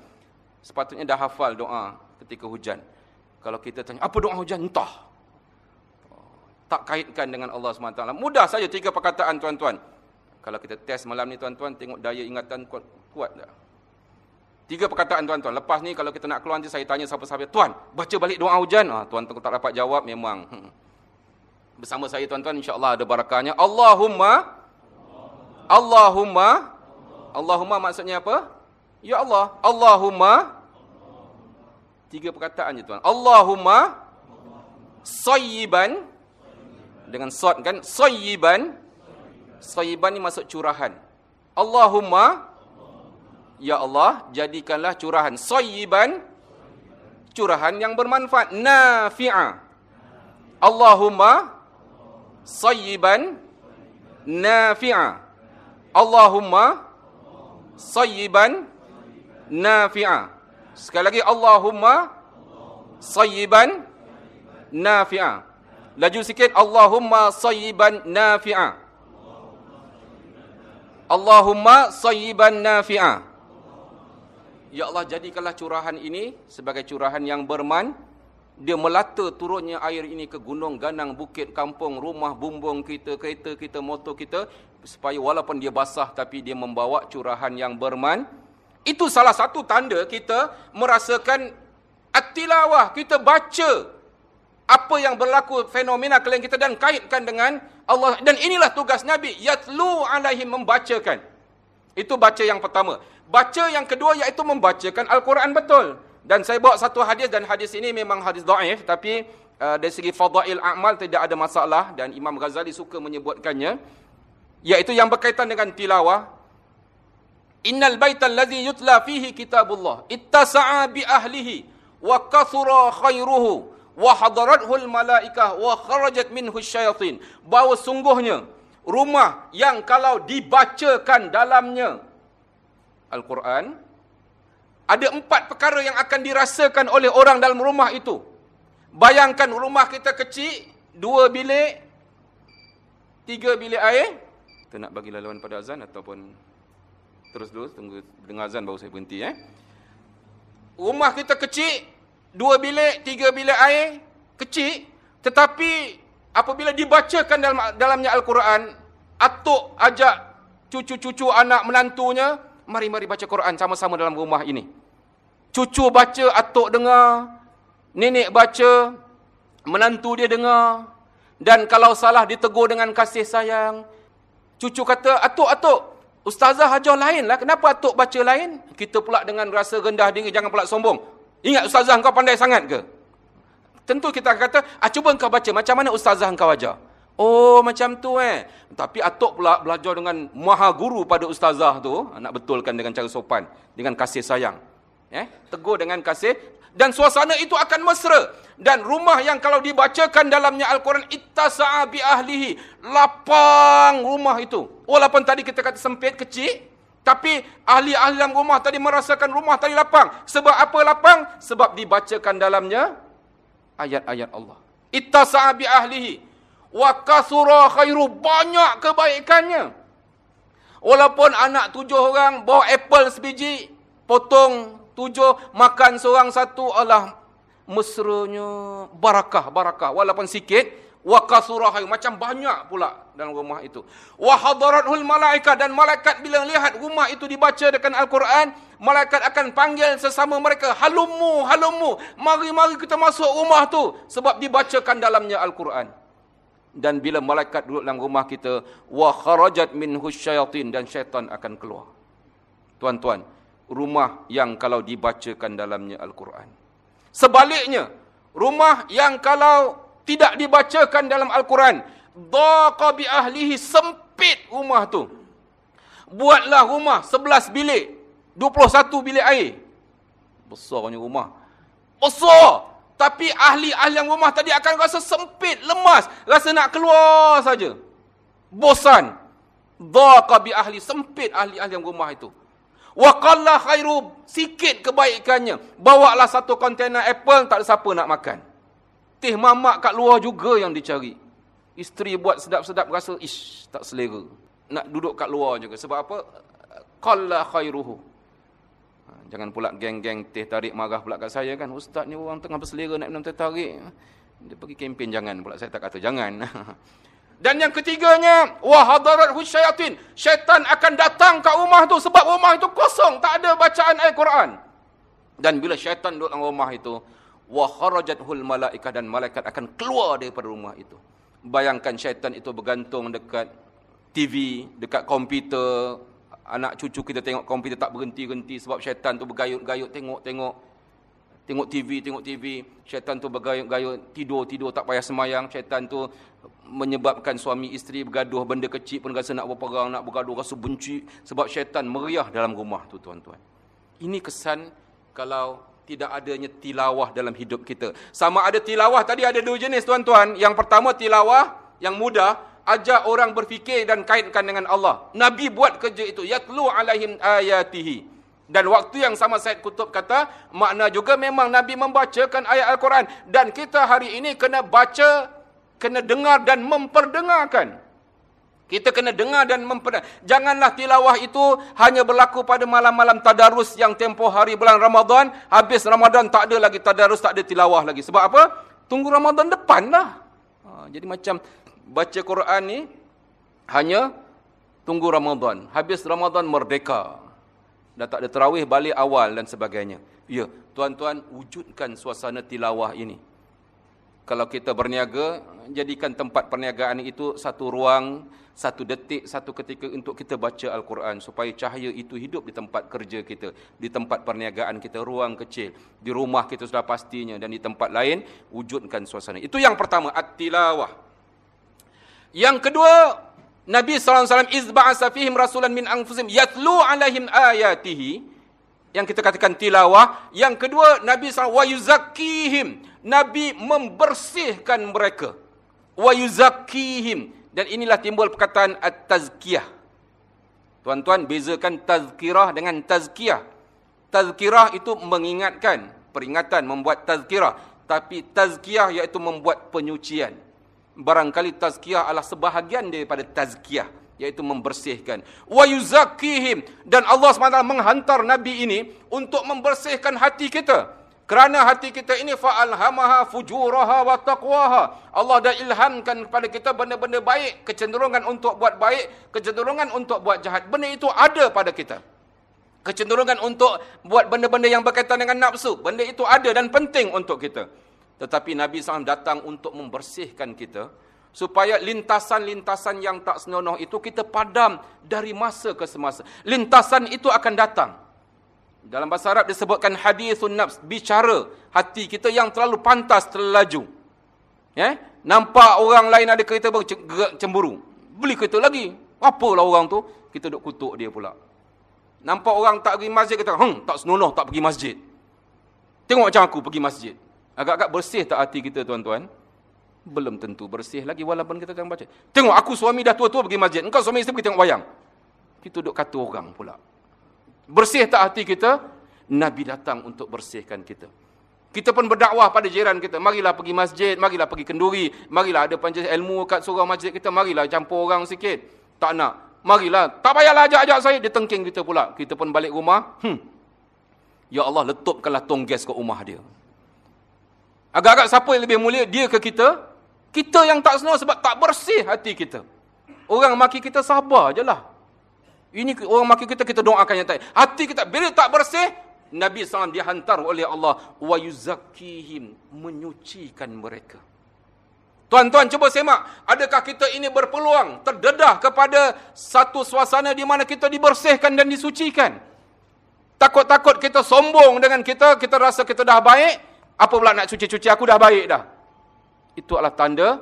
Sepatutnya dah hafal doa ketika hujan. Kalau kita tanya, apa doa hujan? Entah. Tak kaitkan dengan Allah SWT. Mudah saja tiga perkataan tuan-tuan. Kalau kita test malam ni tuan-tuan, tengok daya ingatan kuat, kuat tak? Tiga perkataan tuan-tuan. Lepas ni kalau kita nak keluar nanti saya tanya siapa-siapa. Tuan, baca balik doa hujan. Ah, tuan tak dapat jawab memang. Bersama saya tuan-tuan insya-Allah ada barakahnya. Allahumma Allahumma Allahumma maksudnya apa? Ya Allah. Allahumma Tiga perkataan je tuan. Allahumma sayyiban dengan sad kan? Sayyiban. Sayyiban ni masuk curahan. Allahumma Ya Allah, jadikanlah curahan sayyiban curahan yang bermanfaat nafi'a. Allahumma sayyiban nafi'a. Allahumma sayyiban nafi'a. Sekali lagi Allahumma sayyiban nafi'a. Laju sikit Allahumma sayyiban nafi'a. Allahumma sayyiban nafi'a. Ya Allah jadikanlah curahan ini sebagai curahan yang berman. Dia melata turunnya air ini ke gunung, ganang, bukit, kampung, rumah, bumbung kita, kereta kita, motor kita. Supaya walaupun dia basah tapi dia membawa curahan yang berman. Itu salah satu tanda kita merasakan at-tilawah. Kita baca apa yang berlaku fenomena kalian kita dan kaitkan dengan Allah. Dan inilah tugas Nabi yatlu alaihim membacakan. Itu baca yang pertama. Baca yang kedua iaitu membacakan al-Quran betul. Dan saya bawa satu hadis dan hadis ini memang hadis dhaif tapi uh, dari segi fadail amal tidak ada masalah. Dan Imam Ghazali suka menyebutkannya. Iaitu yang berkaitan dengan tilawah. Innal baital ladzi yutla fihi kitabullah. Ittasa'a bi ahlihi wa kathura khairuhu wa hadarathul malaikah wa kharajat minhu syayatin bahawa sungguhnya rumah yang kalau dibacakan dalamnya Al-Quran ada empat perkara yang akan dirasakan oleh orang dalam rumah itu. Bayangkan rumah kita kecil dua bilik tiga bilik air. Kita nak bagi laluan pada azan ataupun terus dulu tunggu dengar azan baru saya berhenti eh. Rumah kita kecil dua bilik, tiga bilik air, kecil. Tetapi apabila dibacakan dalam dalamnya Al-Quran, atuk ajak cucu-cucu anak menantunya, mari-mari baca Quran sama-sama dalam rumah ini. Cucu baca, atuk dengar. Nenek baca, menantu dia dengar. Dan kalau salah ditegur dengan kasih sayang. Cucu kata, atuk, atuk, ustazah ajar lain lah. Kenapa atuk baca lain? Kita pula dengan rasa rendah diri, jangan pula sombong. Ingat ustazah kau pandai sangat ke? Tentu kita kata, ah, cuba kau baca macam mana ustazah kau ajar. Oh macam tu eh. Tapi atuk pula belajar dengan maha guru pada ustazah tu. Ah, nak betulkan dengan cara sopan. Dengan kasih sayang. Eh? Tegur dengan kasih. Dan suasana itu akan mesra. Dan rumah yang kalau dibacakan dalamnya Al-Quran. Ittasa'a bi ahlihi. Lapang rumah itu. Walaupun tadi kita kata sempit, kecil. Tapi ahli-ahli dalam rumah tadi merasakan rumah tadi lapang. Sebab apa lapang? Sebab dibacakan dalamnya ayat-ayat Allah. Ittasa'a bi ahlihi wa kasura khairu banyak kebaikannya. Walaupun anak tujuh orang bawa apple sebiji, potong tujuh, makan seorang satu, Allah mesranya barakah, barakah. Walaupun sikit, wa kasurahi macam banyak pula dalam rumah itu. Wa hadaratul malaika dan malaikat bila lihat rumah itu dibaca dengan al-Quran malaikat akan panggil sesama mereka halumu halumu mari-mari kita masuk rumah tu. Sebab dibacakan dalamnya al-Quran. Dan bila malaikat duduk dalam rumah kita wa kharajat minhu syayatin. Dan syaitan akan keluar. Tuan-tuan rumah yang kalau dibacakan dalamnya al-Quran. Sebaliknya rumah yang kalau tidak dibacakan dalam Al-Quran. Daqa bi ahlihi sempit rumah tu. Buatlah rumah 11 bilik. 21 bilik air. Besarnya rumah. Besar. Tapi ahli-ahli yang rumah tadi akan rasa sempit, lemas. Rasa nak keluar saja. Bosan. Daqa bi ahli. Sempit ahli-ahli yang rumah itu. Wa qalla khairu. Sikit kebaikannya. Bawalah satu kontena apple, tak ada siapa nak makan. Teh mamak kat luar juga yang dicari. Isteri buat sedap-sedap rasa ish tak selera. Nak duduk kat luar juga sebab apa? Qalla khairuhu. Ha, jangan pula geng-geng teh tarik marah pula kat saya kan. Ustaz ni orang tengah berselera nak minum teh tarik. Dia pergi kempen jangan pula saya tak kata jangan. Dan yang ketiganya, wa hadarathu syayatin. Syaitan akan datang kat rumah tu sebab rumah itu kosong, tak ada bacaan Al-Quran. Dan bila syaitan duduk dalam rumah itu, wa kharajathul malaikah dan malaikat akan keluar daripada rumah itu. Bayangkan syaitan itu bergantung dekat TV, dekat komputer, anak cucu kita tengok komputer tak berhenti-henti sebab syaitan tu bergayut-gayut tengok-tengok tengok TV, tengok TV, syaitan tu bergayut-gayut, tidur-tidur tak payah semayang, syaitan tu menyebabkan suami isteri bergaduh benda kecil pun rasa nak berperang, nak bergaduh, rasa benci sebab syaitan meriah dalam rumah tu tuan-tuan. Ini kesan kalau tidak adanya tilawah dalam hidup kita. Sama ada tilawah, tadi ada dua jenis tuan-tuan. Yang pertama tilawah yang mudah. ajak orang berfikir dan kaitkan dengan Allah. Nabi buat kerja itu. Yatlu alaihim ayatihi. Dan waktu yang sama Said Kutub kata, makna juga memang Nabi membacakan ayat Al-Quran. Dan kita hari ini kena baca, kena dengar dan memperdengarkan. Kita kena dengar dan memperdengar. Janganlah tilawah itu hanya berlaku pada malam-malam tadarus yang tempoh hari bulan Ramadan. Habis Ramadan tak ada lagi tadarus, tak ada tilawah lagi. Sebab apa? Tunggu Ramadan depan lah. Ha, jadi macam baca Quran ni hanya tunggu Ramadan. Habis Ramadan merdeka. Dah tak ada terawih balik awal dan sebagainya. Ya, tuan-tuan wujudkan suasana tilawah ini. Kalau kita berniaga, jadikan tempat perniagaan itu satu ruang, satu detik, satu ketika untuk kita baca Al-Quran. Supaya cahaya itu hidup di tempat kerja kita, di tempat perniagaan kita, ruang kecil. Di rumah kita sudah pastinya dan di tempat lain, wujudkan suasana. Itu yang pertama, at-tilawah. Yang kedua, Nabi SAW izba'asa fihim rasulan min anfusim yatlu alaihim ayatihi. Yang kita katakan tilawah. Yang kedua, Nabi SAW wa yuzakkihim. Nabi membersihkan mereka. Wa yuzakkihim. Dan inilah timbul perkataan at-tazkiyah. Tuan-tuan, bezakan tazkirah dengan tazkiyah. Tazkirah itu mengingatkan, peringatan, membuat tazkirah. Tapi tazkiyah iaitu membuat penyucian barangkali tazkiyah adalah sebahagian daripada tazkiyah iaitu membersihkan dan Allah SWT menghantar nabi ini untuk membersihkan hati kita kerana hati kita ini fa'alhamaha fujuraha wa taqwaha Allah dah ilhamkan kepada kita benda-benda baik kecenderungan untuk buat baik kecenderungan untuk buat jahat benda itu ada pada kita kecenderungan untuk buat benda-benda yang berkaitan dengan nafsu benda itu ada dan penting untuk kita tetapi Nabi SAW datang untuk membersihkan kita. Supaya lintasan-lintasan yang tak senonoh itu kita padam dari masa ke semasa. Lintasan itu akan datang. Dalam bahasa Arab disebutkan hadithun nafs. Bicara hati kita yang terlalu pantas, terlalu laju. Ya? Nampak orang lain ada kereta baru, cemburu. Beli kereta lagi. Apalah orang tu? Kita duduk kutuk dia pula. Nampak orang tak pergi masjid, kita hmm, tak senonoh, tak pergi masjid. Tengok macam aku pergi masjid. Agak-agak bersih tak hati kita tuan-tuan? Belum tentu bersih lagi walaupun kita tengok baca. Tengok aku suami dah tua-tua pergi masjid. Engkau suami isteri pergi tengok wayang. Kita duduk kata orang pula. Bersih tak hati kita? Nabi datang untuk bersihkan kita. Kita pun berdakwah pada jiran kita. Marilah pergi masjid, marilah pergi kenduri. Marilah ada panjang ilmu kat surau masjid kita. Marilah campur orang sikit. Tak nak. Marilah. Tak payahlah ajak-ajak saya. Dia tengking kita pula. Kita pun balik rumah. Hmm. Ya Allah, letupkanlah tong gas ke rumah dia. Agak-agak siapa yang lebih mulia, dia ke kita? Kita yang tak senang sebab tak bersih hati kita. Orang maki kita sabar je lah. Ini orang maki kita, kita doakan yang tak. Hati kita, bila tak bersih, Nabi SAW dihantar oleh Allah. Wa yuzakihim, menyucikan mereka. Tuan-tuan, cuba semak. Adakah kita ini berpeluang, terdedah kepada satu suasana di mana kita dibersihkan dan disucikan? Takut-takut kita sombong dengan kita, kita rasa kita dah baik, apa pula nak cuci-cuci aku dah baik dah. Itu adalah tanda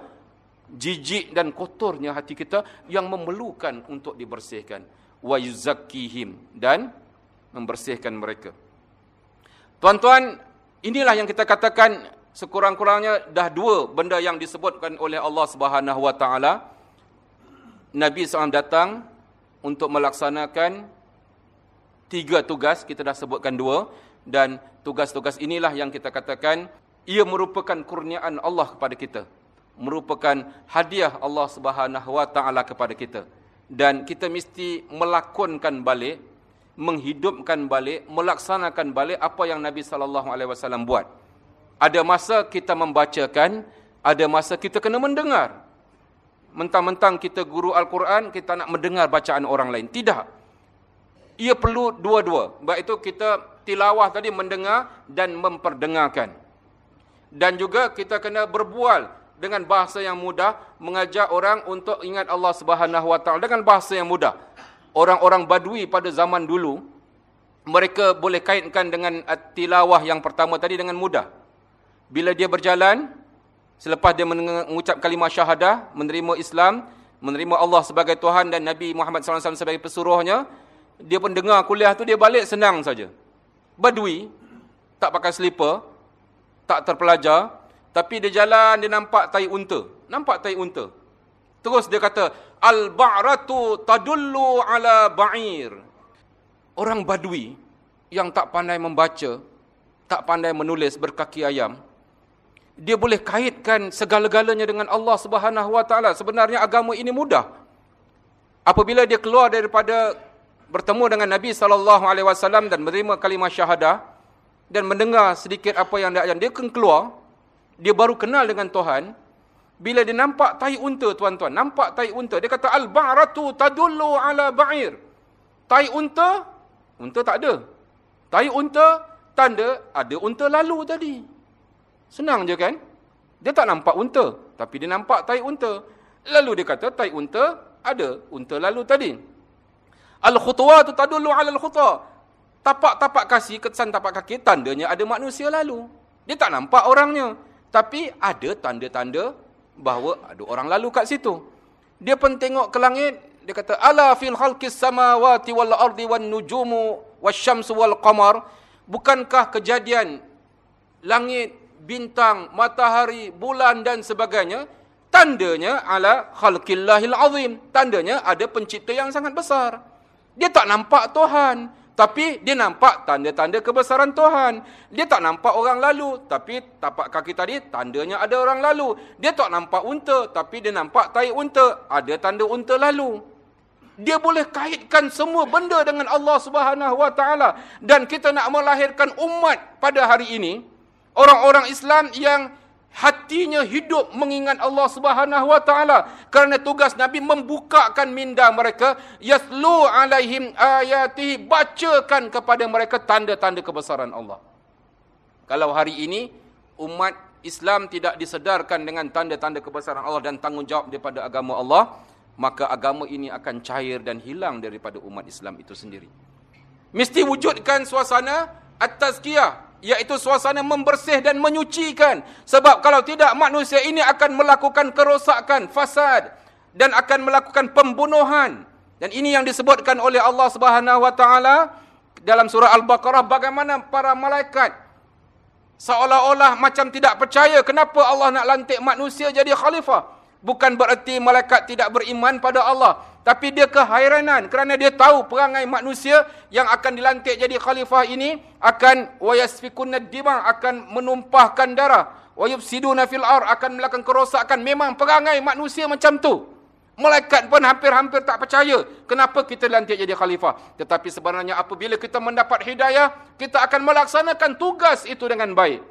jijik dan kotornya hati kita yang memerlukan untuk dibersihkan. Wa yuzakkihim dan membersihkan mereka. Tuan-tuan, inilah yang kita katakan sekurang-kurangnya dah dua benda yang disebutkan oleh Allah Subhanahu Wa Taala. Nabi SAW datang untuk melaksanakan tiga tugas, kita dah sebutkan dua dan tugas-tugas inilah yang kita katakan ia merupakan kurniaan Allah kepada kita merupakan hadiah Allah Subhanahu wa taala kepada kita dan kita mesti melakonkan balik menghidupkan balik melaksanakan balik apa yang Nabi sallallahu alaihi wasallam buat. Ada masa kita membacakan ada masa kita kena mendengar. Mentang-mentang kita guru al-Quran kita nak mendengar bacaan orang lain. Tidak. Ia perlu dua-dua. Sebab itu kita tilawah tadi mendengar dan memperdengarkan. Dan juga kita kena berbual dengan bahasa yang mudah mengajak orang untuk ingat Allah Subhanahu Wa Taala dengan bahasa yang mudah. Orang-orang Badui pada zaman dulu mereka boleh kaitkan dengan tilawah yang pertama tadi dengan mudah. Bila dia berjalan selepas dia mengucap kalimah syahadah, menerima Islam, menerima Allah sebagai Tuhan dan Nabi Muhammad SAW sebagai pesuruhnya, dia pun dengar kuliah tu dia balik senang saja. Badui, tak pakai slipper, tak terpelajar, tapi dia jalan, dia nampak tai unta. Nampak tai unta. Terus dia kata, Al-ba'ratu tadullu ala ba'ir. Orang badui yang tak pandai membaca, tak pandai menulis berkaki ayam, dia boleh kaitkan segala-galanya dengan Allah Subhanahu Wa Taala. Sebenarnya agama ini mudah. Apabila dia keluar daripada bertemu dengan Nabi sallallahu alaihi wasallam dan menerima kalimah syahadah dan mendengar sedikit apa yang dia ajar, dia akan keluar, dia baru kenal dengan Tuhan. Bila dia nampak tai unta tuan-tuan, nampak tai unta, dia kata al-ba'ratu tadullu ala ba'ir. Tai unta, unta tak ada. Tai unta tanda ada unta lalu tadi. Senang je kan? Dia tak nampak unta. Tapi dia nampak tai unta. Lalu dia kata, tai unta ada. Unta lalu tadi. Al-khutuwa tu tadullu ala al-khutuwa. Tapak-tapak kaki, kesan tapak kaki, tandanya ada manusia lalu. Dia tak nampak orangnya. Tapi ada tanda-tanda bahawa ada orang lalu kat situ. Dia pun tengok ke langit. Dia kata, Ala fil khalqis samawati wal ardi wal nujumu wal syamsu wal qamar. Bukankah kejadian langit, bintang, matahari, bulan dan sebagainya, tandanya ala khalqillahil azim. Tandanya ada pencipta yang sangat besar. Dia tak nampak Tuhan, tapi dia nampak tanda-tanda kebesaran Tuhan. Dia tak nampak orang lalu, tapi tapak kaki tadi tandanya ada orang lalu. Dia tak nampak unta, tapi dia nampak tai unta, ada tanda unta lalu. Dia boleh kaitkan semua benda dengan Allah Taala dan kita nak melahirkan umat pada hari ini Orang-orang Islam yang hatinya hidup mengingat Allah Subhanahu wa taala kerana tugas nabi membukakan minda mereka yaslu alaihim ayatihi bacakan kepada mereka tanda-tanda kebesaran Allah. Kalau hari ini umat Islam tidak disedarkan dengan tanda-tanda kebesaran Allah dan tanggungjawab daripada agama Allah, maka agama ini akan cair dan hilang daripada umat Islam itu sendiri. Mesti wujudkan suasana at-tazkiyah iaitu suasana membersih dan menyucikan. Sebab kalau tidak manusia ini akan melakukan kerosakan, fasad dan akan melakukan pembunuhan. Dan ini yang disebutkan oleh Allah Subhanahu wa taala dalam surah Al-Baqarah bagaimana para malaikat seolah-olah macam tidak percaya kenapa Allah nak lantik manusia jadi khalifah. Bukan bererti malaikat tidak beriman pada Allah. Tapi dia kehairanan kerana dia tahu perangai manusia yang akan dilantik jadi khalifah ini akan wayasfikun dima akan menumpahkan darah. Wayufsiduna fil ar akan melakukan kerosakan. Memang perangai manusia macam tu. Malaikat pun hampir-hampir tak percaya kenapa kita lantik jadi khalifah. Tetapi sebenarnya apabila kita mendapat hidayah, kita akan melaksanakan tugas itu dengan baik.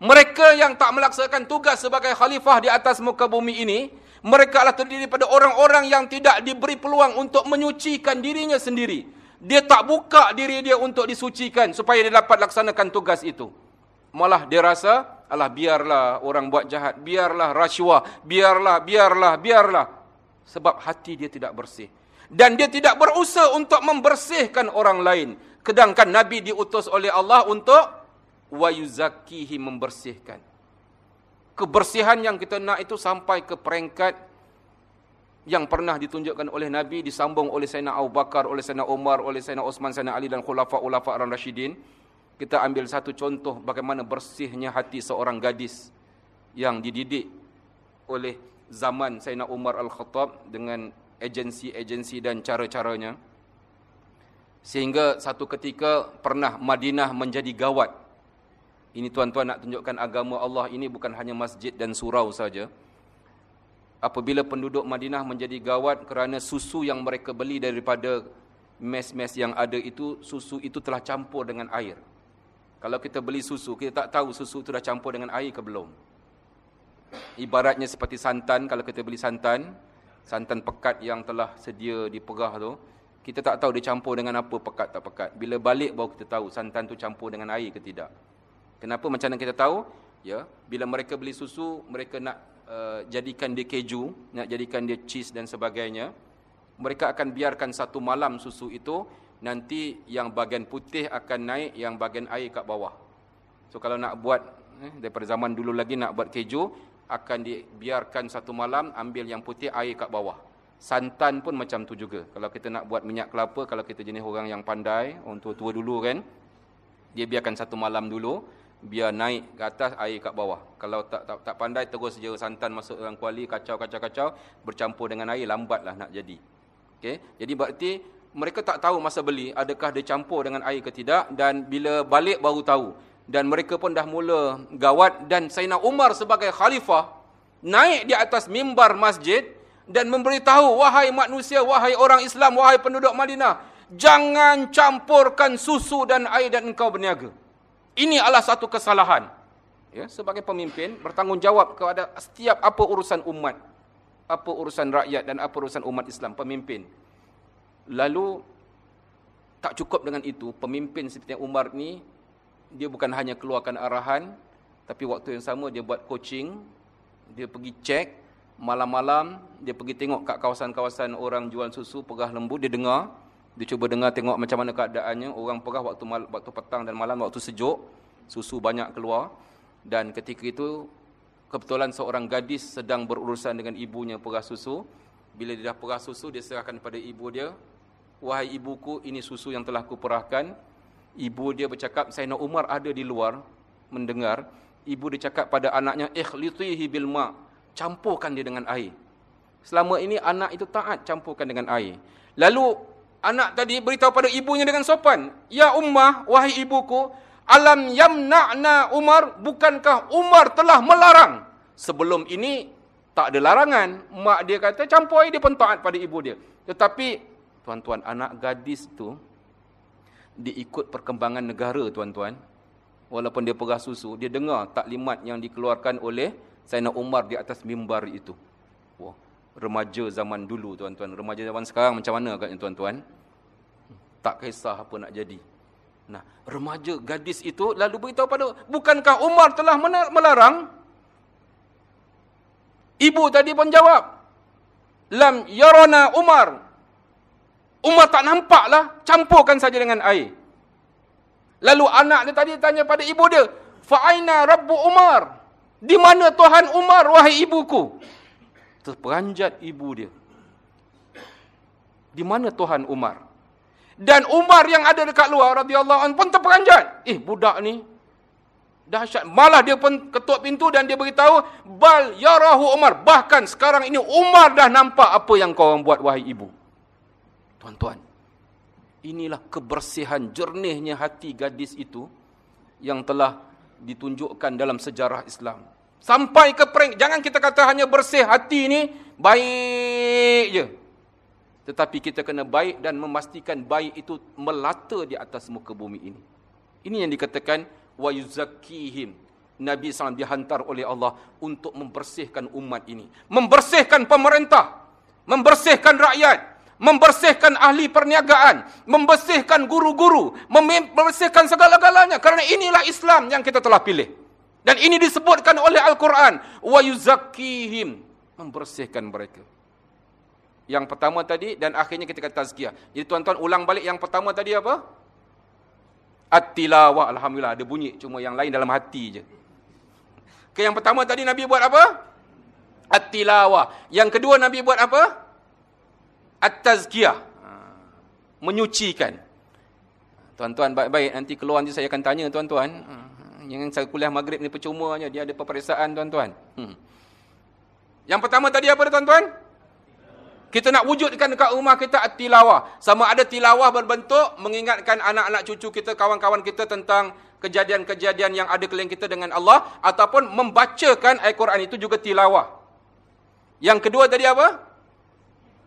Mereka yang tak melaksanakan tugas sebagai khalifah di atas muka bumi ini, mereka adalah terdiri pada orang-orang yang tidak diberi peluang untuk menyucikan dirinya sendiri. Dia tak buka diri dia untuk disucikan supaya dia dapat laksanakan tugas itu. Malah dia rasa, alah biarlah orang buat jahat, biarlah rasuah, biarlah, biarlah, biarlah. Sebab hati dia tidak bersih. Dan dia tidak berusaha untuk membersihkan orang lain. Sedangkan Nabi diutus oleh Allah untuk wa yuzakkihi membersihkan. Kebersihan yang kita nak itu sampai ke peringkat yang pernah ditunjukkan oleh Nabi, disambung oleh Sayyidina Abu Bakar, oleh Sayyidina Umar, oleh Sayyidina Osman, Sayyidina Ali dan khulafa-ulafa ar-rasyidin. Kita ambil satu contoh bagaimana bersihnya hati seorang gadis yang dididik oleh zaman Sayyidina Umar Al-Khattab dengan agensi-agensi dan cara-caranya. Sehingga satu ketika pernah Madinah menjadi gawat ini tuan-tuan nak tunjukkan agama Allah ini bukan hanya masjid dan surau saja. Apabila penduduk Madinah menjadi gawat kerana susu yang mereka beli daripada mes-mes yang ada itu, susu itu telah campur dengan air. Kalau kita beli susu, kita tak tahu susu itu dah campur dengan air ke belum. Ibaratnya seperti santan, kalau kita beli santan, santan pekat yang telah sedia diperah tu, kita tak tahu dia campur dengan apa pekat tak pekat. Bila balik baru kita tahu santan tu campur dengan air ke tidak. Kenapa macam mana kita tahu? Ya, bila mereka beli susu, mereka nak uh, jadikan dia keju, nak jadikan dia cheese dan sebagainya. Mereka akan biarkan satu malam susu itu, nanti yang bagian putih akan naik, yang bagian air kat bawah. So kalau nak buat eh, daripada zaman dulu lagi nak buat keju, akan dibiarkan satu malam ambil yang putih air kat bawah. Santan pun macam tu juga. Kalau kita nak buat minyak kelapa, kalau kita jenis orang yang pandai, orang tua-tua dulu kan, dia biarkan satu malam dulu, biar naik ke atas, air kat bawah. Kalau tak tak, tak pandai, terus je santan masuk dalam kuali, kacau-kacau-kacau, bercampur dengan air, lambatlah nak jadi. Okay? Jadi berarti, mereka tak tahu masa beli, adakah dia campur dengan air ke tidak, dan bila balik baru tahu. Dan mereka pun dah mula gawat, dan Sayyidina Umar sebagai khalifah, naik di atas mimbar masjid, dan memberitahu, wahai manusia, wahai orang Islam, wahai penduduk Madinah, jangan campurkan susu dan air dan engkau berniaga. Ini adalah satu kesalahan. Ya, sebagai pemimpin, bertanggungjawab kepada setiap apa urusan umat. Apa urusan rakyat dan apa urusan umat Islam, pemimpin. Lalu, tak cukup dengan itu, pemimpin seperti Umar ni, dia bukan hanya keluarkan arahan, tapi waktu yang sama dia buat coaching, dia pergi cek, malam-malam, dia pergi tengok kat kawasan-kawasan orang jual susu, pegah lembu, dia dengar, dia cuba dengar tengok macam mana keadaannya. Orang perah waktu mal, waktu petang dan malam, waktu sejuk. Susu banyak keluar. Dan ketika itu, kebetulan seorang gadis sedang berurusan dengan ibunya perah susu. Bila dia dah perah susu, dia serahkan kepada ibu dia. Wahai ibuku, ini susu yang telah kuperahkan. Ibu dia bercakap, Sayyidina Umar ada di luar mendengar. Ibu dia cakap pada anaknya, Ikhlitihi bilma. Campurkan dia dengan air. Selama ini anak itu taat campurkan dengan air. Lalu anak tadi beritahu pada ibunya dengan sopan. Ya ummah, wahai ibuku, alam yamna'na Umar, bukankah Umar telah melarang? Sebelum ini, tak ada larangan. Mak dia kata, campur dia pun taat pada ibu dia. Tetapi, tuan-tuan, anak gadis tu, dia ikut perkembangan negara, tuan-tuan. Walaupun dia perah susu, dia dengar taklimat yang dikeluarkan oleh Sayyidina Umar di atas mimbar itu. Wah, remaja zaman dulu tuan-tuan. Remaja zaman sekarang macam mana agaknya tuan-tuan? Tak kisah apa nak jadi. Nah, remaja gadis itu lalu beritahu pada, bukankah Umar telah melarang? Ibu tadi pun jawab, Lam yarona Umar. Umar tak nampaklah, campurkan saja dengan air. Lalu anak dia tadi tanya pada ibu dia, Fa'aina Rabbu Umar. Di mana Tuhan Umar, wahai ibuku? Terperanjat ibu dia. Di mana Tuhan Umar? Dan Umar yang ada dekat luar radhiyallahu anhu pun terperanjat. Eh budak ni dahsyat. Malah dia pun ketuk pintu dan dia beritahu bal yarahu Umar. Bahkan sekarang ini Umar dah nampak apa yang kau orang buat wahai ibu. Tuan-tuan, inilah kebersihan jernihnya hati gadis itu yang telah ditunjukkan dalam sejarah Islam. Sampai ke prank. Jangan kita kata hanya bersih hati ni, baik je. Tetapi kita kena baik dan memastikan baik itu melata di atas muka bumi ini. Ini yang dikatakan, yuzakihim. Nabi SAW dihantar oleh Allah untuk membersihkan umat ini. Membersihkan pemerintah. Membersihkan rakyat. Membersihkan ahli perniagaan. Membersihkan guru-guru. Membersihkan segala-galanya. Kerana inilah Islam yang kita telah pilih. Dan ini disebutkan oleh Al-Quran. Yuzakkihim. Membersihkan mereka. Yang pertama tadi dan akhirnya kita kata tazkiyah. Jadi tuan-tuan ulang balik yang pertama tadi apa? At-tilawah. Alhamdulillah ada bunyi. Cuma yang lain dalam hati je. Okay, yang pertama tadi Nabi buat apa? At-tilawah. Yang kedua Nabi buat apa? At-tazkiyah. Ha. Menyucikan. Tuan-tuan baik-baik. Nanti keluar nanti saya akan tanya tuan-tuan. Yang saya kuliah maghrib ni percuma je. Dia ada peperiksaan tuan-tuan. Hmm. Yang pertama tadi apa tuan-tuan? Kita nak wujudkan dekat rumah kita tilawah. Sama ada tilawah berbentuk mengingatkan anak-anak cucu kita, kawan-kawan kita tentang kejadian-kejadian yang ada keliling kita dengan Allah. Ataupun membacakan Al-Quran itu juga tilawah. Yang kedua tadi apa?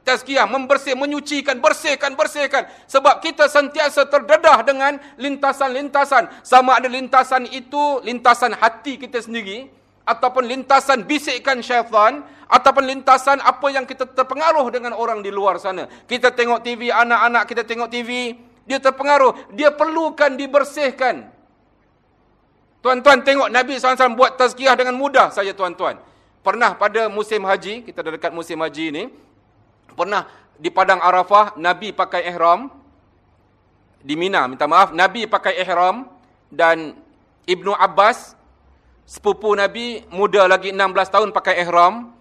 Tazkiyah, membersih, menyucikan, bersihkan, bersihkan. Sebab kita sentiasa terdedah dengan lintasan-lintasan. Sama ada lintasan itu, lintasan hati kita sendiri, ataupun lintasan bisikan syaitan, ataupun lintasan apa yang kita terpengaruh dengan orang di luar sana. Kita tengok TV, anak-anak kita tengok TV, dia terpengaruh, dia perlukan dibersihkan. Tuan-tuan tengok Nabi SAW buat tazkiyah dengan mudah saja tuan-tuan. Pernah pada musim haji, kita dah dekat musim haji ini, Pernah di padang Arafah Nabi pakai ihram di Mina, minta maaf, Nabi pakai ihram dan Ibnu Abbas sepupu Nabi muda lagi 16 tahun pakai ihram.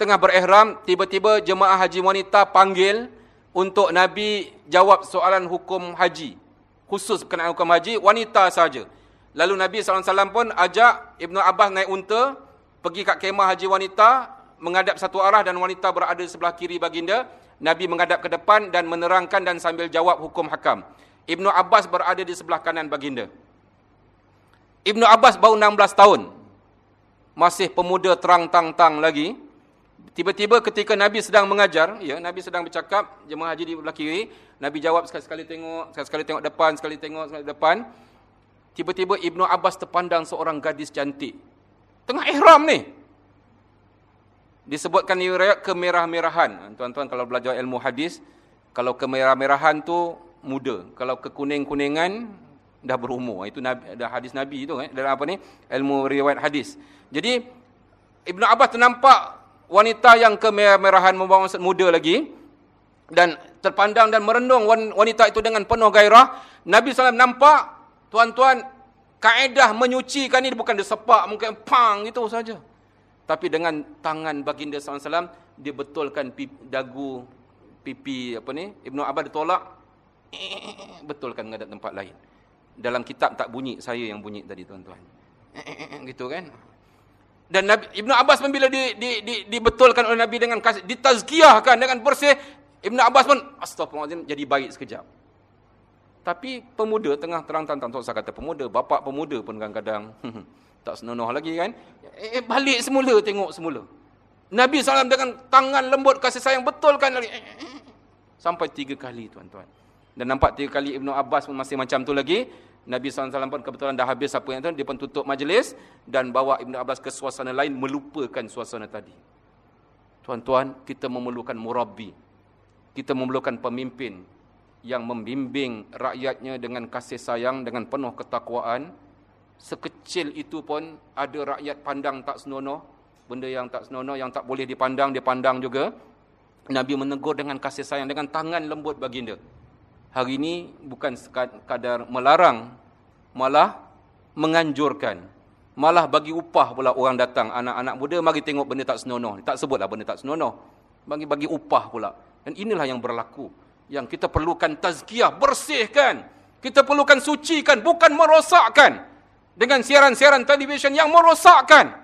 Tengah berihram, tiba-tiba jemaah haji wanita panggil untuk Nabi jawab soalan hukum haji. Khusus berkenaan hukum haji, wanita saja. Lalu Nabi SAW pun ajak Ibnu Abbas naik unta, pergi kat kemah haji wanita, menghadap satu arah dan wanita berada sebelah kiri baginda. Nabi menghadap ke depan dan menerangkan dan sambil jawab hukum hakam. Ibnu Abbas berada di sebelah kanan baginda. Ibnu Abbas baru 16 tahun. Masih pemuda terang-tang-tang lagi. Tiba-tiba ketika Nabi sedang mengajar, ya, Nabi sedang bercakap, jemaah haji di sebelah kiri, Nabi jawab sekali-sekali tengok, sekali-sekali tengok depan, sekali tengok, sekali depan. Tiba-tiba Ibnu Abbas terpandang seorang gadis cantik. Tengah ihram ni. Disebutkan riwayat kemerah-merahan. Tuan-tuan kalau belajar ilmu hadis, kalau kemerah-merahan tu muda. Kalau kekuning-kuningan dah berumur. Itu nabi, dah hadis Nabi tu eh dalam apa ni? Ilmu riwayat hadis. Jadi Ibnu Abbas ternampak wanita yang kemerah-merahan membawa muda lagi dan terpandang dan merendung wanita itu dengan penuh gairah. Nabi SAW nampak Tuan-tuan, kaedah menyucikan ini bukan disepak mungkin pang itu saja. Tapi dengan tangan baginda SAW, dia betulkan pipi, dagu pipi apa ni Ibnu Abbas ditolak betulkan menghadap tempat lain. Dalam kitab tak bunyi, saya yang bunyi tadi tuan-tuan. gitu kan? Dan Nabi, Ibnu Abbas pun bila di, di, di, dibetulkan oleh Nabi dengan kasih, ditazkiyahkan dengan bersih, Ibnu Abbas pun astagfirullahalazim jadi baik sekejap. Tapi pemuda tengah terang-terang, tak usah kata pemuda, bapa pemuda pun kadang-kadang tak senonoh lagi kan. Eh, balik semula tengok semula. Nabi SAW dengan tangan lembut kasih sayang betul kan lagi. Sampai tiga kali tuan-tuan. Dan nampak tiga kali Ibnu Abbas pun masih macam tu lagi. Nabi SAW pun kebetulan dah habis apa yang tu. Dia pun tutup majlis dan bawa Ibnu Abbas ke suasana lain melupakan suasana tadi. Tuan-tuan, kita memerlukan murabbi. Kita memerlukan pemimpin yang membimbing rakyatnya dengan kasih sayang, dengan penuh ketakwaan. Sekecil itu pun ada rakyat pandang tak senonoh. Benda yang tak senonoh, yang tak boleh dipandang, dipandang juga. Nabi menegur dengan kasih sayang, dengan tangan lembut baginda. Hari ini bukan sekadar melarang, malah menganjurkan. Malah bagi upah pula orang datang. Anak-anak muda, mari tengok benda tak senonoh. Tak sebutlah benda tak senonoh. Bagi-bagi upah pula. Dan inilah yang berlaku yang kita perlukan tazkiyah, bersihkan. Kita perlukan sucikan, bukan merosakkan. Dengan siaran-siaran televisyen yang merosakkan.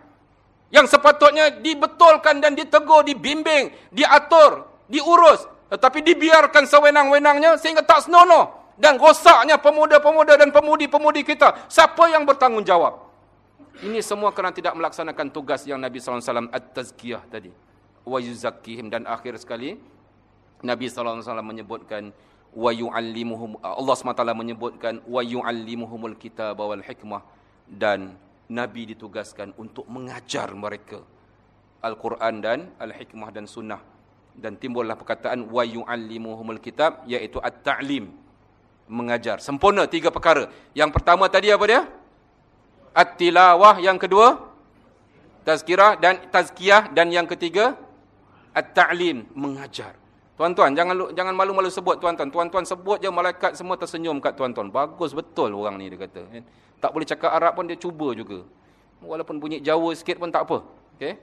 Yang sepatutnya dibetulkan dan ditegur, dibimbing, diatur, diurus. Tetapi dibiarkan sewenang-wenangnya sehingga tak senonoh. Dan rosaknya pemuda-pemuda dan pemudi-pemudi kita. Siapa yang bertanggungjawab? Ini semua kerana tidak melaksanakan tugas yang Nabi SAW at-tazkiyah tadi. Wa yuzakkihim dan akhir sekali Nabi wasallam menyebutkan wa yuallimuhum Allah SWT menyebutkan wa yuallimuhumul kitaba wal hikmah. Dan nabi ditugaskan untuk mengajar mereka Al-Quran dan Al-Hikmah dan Sunnah. Dan timbullah perkataan wa yuallimuhumul kitab iaitu at-ta'lim mengajar. Sempurna tiga perkara. Yang pertama tadi apa dia? At-tilawah yang kedua? Tazkirah dan tazkiyah. Dan yang ketiga? At-ta'lim mengajar Tuan-tuan, jangan jangan malu-malu sebut tuan-tuan. Tuan-tuan sebut je malaikat semua tersenyum kat tuan-tuan. Bagus betul orang ni dia kata. Kan? Tak boleh cakap Arab pun dia cuba juga. Walaupun bunyi Jawa sikit pun tak apa. Okay?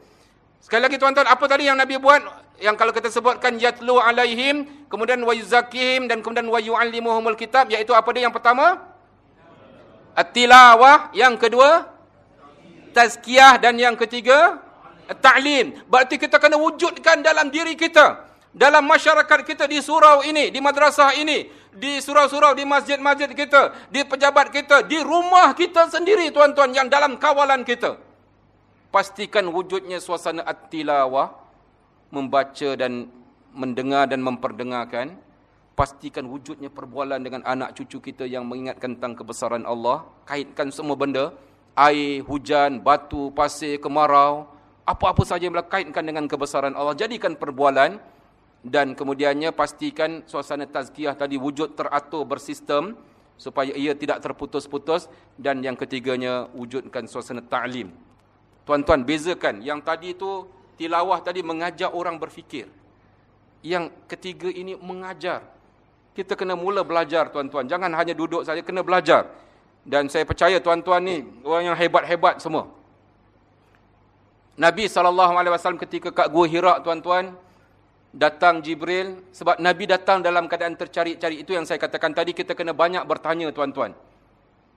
Sekali lagi tuan-tuan, apa tadi yang Nabi buat? Yang kalau kita sebutkan yatlu alaihim, kemudian wa yuzakihim dan kemudian wa yuallimuhumul kitab, iaitu apa dia yang pertama? At-tilawah, yang kedua tazkiyah dan yang ketiga at-ta'lim. Berarti kita kena wujudkan dalam diri kita dalam masyarakat kita di surau ini, di madrasah ini, di surau-surau, di masjid-masjid kita, di pejabat kita, di rumah kita sendiri tuan-tuan yang dalam kawalan kita. Pastikan wujudnya suasana at-tilawah, membaca dan mendengar dan memperdengarkan. Pastikan wujudnya perbualan dengan anak cucu kita yang mengingatkan tentang kebesaran Allah. Kaitkan semua benda, air, hujan, batu, pasir, kemarau, apa-apa saja yang berkaitan dengan kebesaran Allah. Jadikan perbualan dan kemudiannya pastikan suasana tazkiyah tadi wujud teratur bersistem supaya ia tidak terputus-putus dan yang ketiganya wujudkan suasana ta'lim. Tuan-tuan bezakan yang tadi itu tilawah tadi mengajak orang berfikir. Yang ketiga ini mengajar. Kita kena mula belajar tuan-tuan. Jangan hanya duduk saja, kena belajar. Dan saya percaya tuan-tuan ni orang yang hebat-hebat semua. Nabi SAW ketika kat Gua Hira tuan-tuan, datang Jibril sebab Nabi datang dalam keadaan tercari-cari itu yang saya katakan tadi kita kena banyak bertanya tuan-tuan.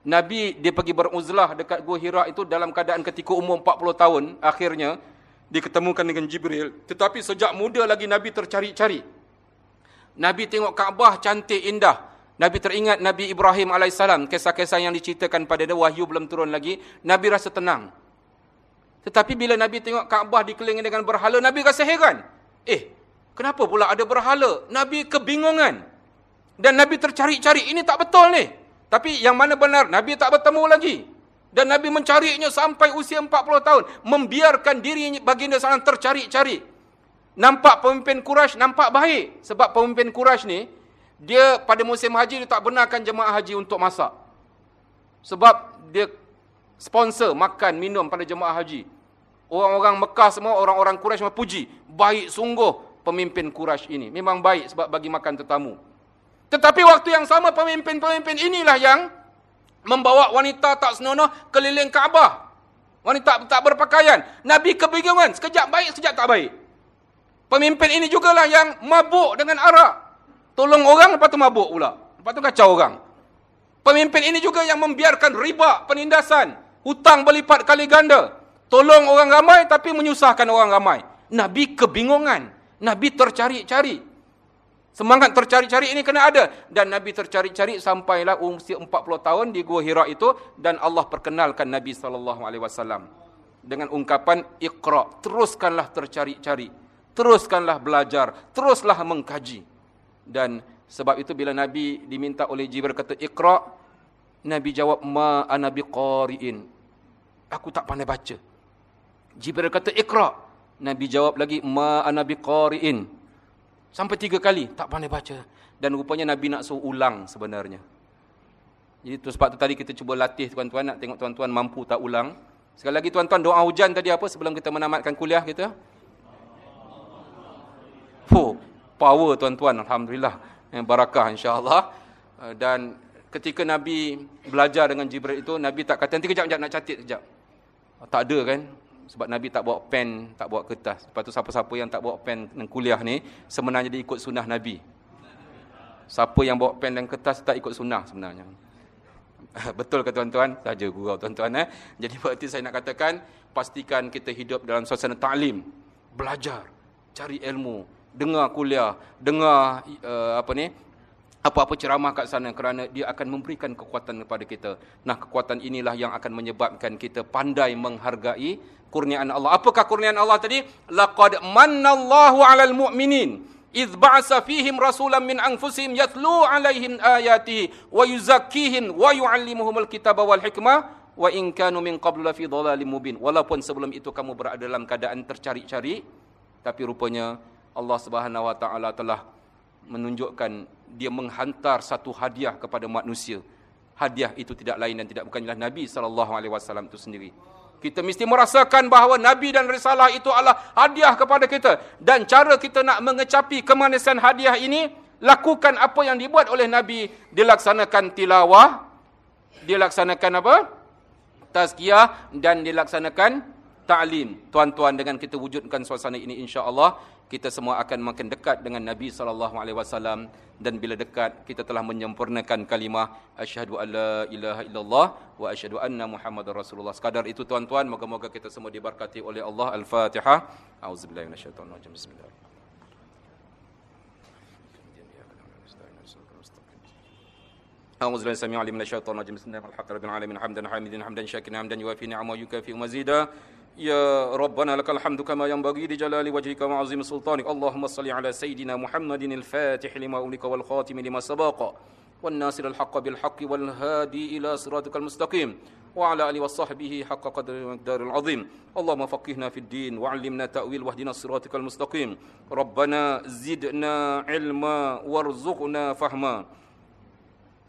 Nabi dia pergi beruzlah dekat Gua Hira itu dalam keadaan ketika umur 40 tahun akhirnya diketemukan dengan Jibril. Tetapi sejak muda lagi Nabi tercari-cari. Nabi tengok Kaabah cantik indah. Nabi teringat Nabi Ibrahim AS, kisah-kisah yang diceritakan pada dia, wahyu belum turun lagi. Nabi rasa tenang. Tetapi bila Nabi tengok Kaabah dikelilingi dengan berhala, Nabi rasa heran. Eh, kenapa pula ada berhala? Nabi kebingungan. Dan Nabi tercari-cari, ini tak betul ni. Tapi yang mana benar? Nabi tak bertemu lagi. Dan Nabi mencarinya sampai usia 40 tahun. Membiarkan diri baginda SAW tercari-cari. Nampak pemimpin Quraisy nampak baik. Sebab pemimpin Quraisy ni, dia pada musim haji dia tak benarkan jemaah haji untuk masak. Sebab dia sponsor makan, minum pada jemaah haji. Orang-orang Mekah semua, orang-orang Quraisy semua puji. Baik sungguh pemimpin Quraisy ini. Memang baik sebab bagi makan tetamu. Tetapi waktu yang sama pemimpin-pemimpin inilah yang membawa wanita tak senonoh keliling Kaabah. Wanita tak berpakaian. Nabi kebingungan. Sekejap baik, sekejap tak baik. Pemimpin ini jugalah yang mabuk dengan arak. Tolong orang, lepas tu mabuk pula. Lepas tu kacau orang. Pemimpin ini juga yang membiarkan riba penindasan. Hutang berlipat kali ganda. Tolong orang ramai tapi menyusahkan orang ramai. Nabi kebingungan. Nabi tercari-cari. Semangat tercari-cari ini kena ada. Dan Nabi tercari-cari sampailah usia 40 tahun di Gua Hira itu. Dan Allah perkenalkan Nabi SAW. Dengan ungkapan Iqra. Teruskanlah tercari-cari. Teruskanlah belajar. Teruslah mengkaji. Dan sebab itu bila Nabi diminta oleh Jibril kata Iqra. Nabi jawab Ma anabi qari'in. Aku tak pandai baca. Jibril kata Iqra. Nabi jawab lagi Ma anabi qari'in. Sampai tiga kali. Tak pandai baca. Dan rupanya Nabi nak suruh ulang sebenarnya. Jadi tu sebab tu tadi kita cuba latih tuan-tuan. Nak tengok tuan-tuan mampu tak ulang. Sekali lagi tuan-tuan doa hujan tadi apa sebelum kita menamatkan kuliah kita? Fuh, power tuan-tuan. Alhamdulillah. Eh, barakah insyaAllah. Eh, dan ketika Nabi belajar dengan Jibril itu, Nabi tak kata, nanti kejap-kejap nak catit kejap. Tak ada kan? Sebab Nabi tak bawa pen, tak bawa kertas. Lepas tu siapa-siapa yang tak bawa pen dan kuliah ni sebenarnya dia ikut sunnah Nabi. Siapa yang bawa pen dan kertas tak ikut sunnah sebenarnya. Betul ke tuan-tuan? Saja gurau tuan-tuan eh. Jadi berarti saya nak katakan pastikan kita hidup dalam suasana ta'lim, belajar, cari ilmu, dengar kuliah, dengar uh, apa ni? Apa-apa ceramah kat sana kerana dia akan memberikan kekuatan kepada kita. Nah, kekuatan inilah yang akan menyebabkan kita pandai menghargai kurniaan Allah. Apakah kurniaan Allah tadi? Laqad mannallahu 'alal mu'minin idh ba'asa fihim rasulan min anfusihim yatlu 'alaihim ayatihi wa yuzakkihim wa yu'allimuhumul kitaba wal hikmah wa in kanu min qablu fi dhalalim mubin. Walaupun sebelum itu kamu berada dalam keadaan tercari-cari, tapi rupanya Allah Subhanahu wa taala telah menunjukkan dia menghantar satu hadiah kepada manusia. Hadiah itu tidak lain dan tidak bukanlah Nabi wasallam itu sendiri. Kita mesti merasakan bahawa Nabi dan risalah itu adalah hadiah kepada kita dan cara kita nak mengecapi kemanisan hadiah ini lakukan apa yang dibuat oleh Nabi dilaksanakan tilawah dilaksanakan apa tazkiyah dan dilaksanakan ta'lim tuan-tuan dengan kita wujudkan suasana ini insya-Allah kita semua akan makin dekat dengan Nabi sallallahu alaihi wasallam dan bila dekat kita telah menyempurnakan kalimah asyhadu alla ilaha illallah wa asyhadu anna muhammadar rasulullah. Sekadar itu tuan-tuan, moga-moga kita semua diberkati oleh Allah. Al-Fatihah. Auzubillahi minasyaitonir rajim. Bismillahirrahmanirrahim. أعوذ بالله السميع العليم من الشيطان الرجيم بسم الله الرحمن الرحيم العالمين حمدا حامدا حمدا شاكرا حمدا يوافي نعمه ويكافئ مزيدا يا ربنا لك الحمد كما ينبغي لجلال وجهك وعظيم سلطانك اللهم صل على سيدنا محمد الفاتح لما أولك والخاتم لما سبق والناصر الحق بالحق والهادي إلى صراطك المستقيم وعلى آله وصحبه حق قدر المقدار العظيم اللهم فقهنا في الدين وعلمنا تأويل واهدنا صراطك المستقيم ربنا زدنا علما وارزقنا فهما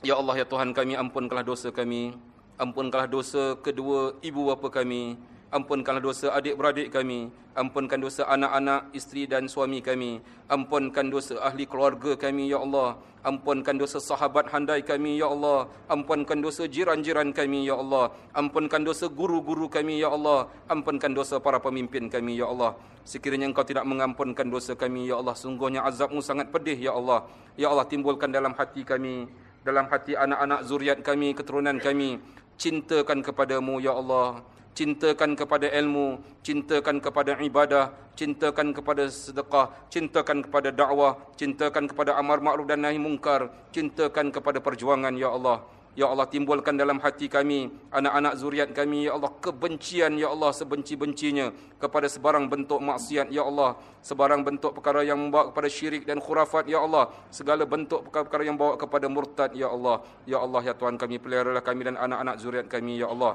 Ya Allah ya Tuhan kami ampunkanlah dosa kami ampunkanlah dosa kedua ibu bapa kami Ampunkanlah dosa adik-beradik kami. Ampunkan dosa anak-anak, isteri dan suami kami. Ampunkan dosa ahli keluarga kami, Ya Allah. Ampunkan dosa sahabat handai kami, Ya Allah. Ampunkan dosa jiran-jiran kami, Ya Allah. Ampunkan dosa guru-guru kami, Ya Allah. Ampunkan dosa para pemimpin kami, Ya Allah. Sekiranya engkau tidak mengampunkan dosa kami, Ya Allah. Sungguhnya azabmu sangat pedih, Ya Allah. Ya Allah, timbulkan dalam hati kami dalam hati anak-anak zuriat kami, keturunan kami. Cintakan kepadamu, Ya Allah. Cintakan kepada ilmu, cintakan kepada ibadah, cintakan kepada sedekah, cintakan kepada dakwah, cintakan kepada amar ma'ruf dan nahi mungkar, cintakan kepada perjuangan, Ya Allah. Ya Allah timbulkan dalam hati kami, anak-anak zuriat kami, Ya Allah, kebencian, Ya Allah, sebenci-bencinya kepada sebarang bentuk maksiat, Ya Allah. Sebarang bentuk perkara yang membawa kepada syirik dan khurafat, Ya Allah. Segala bentuk perkara-perkara yang membawa kepada murtad, Ya Allah. Ya Allah, Ya Tuhan kami, peliharalah kami dan anak-anak zuriat kami, Ya Allah.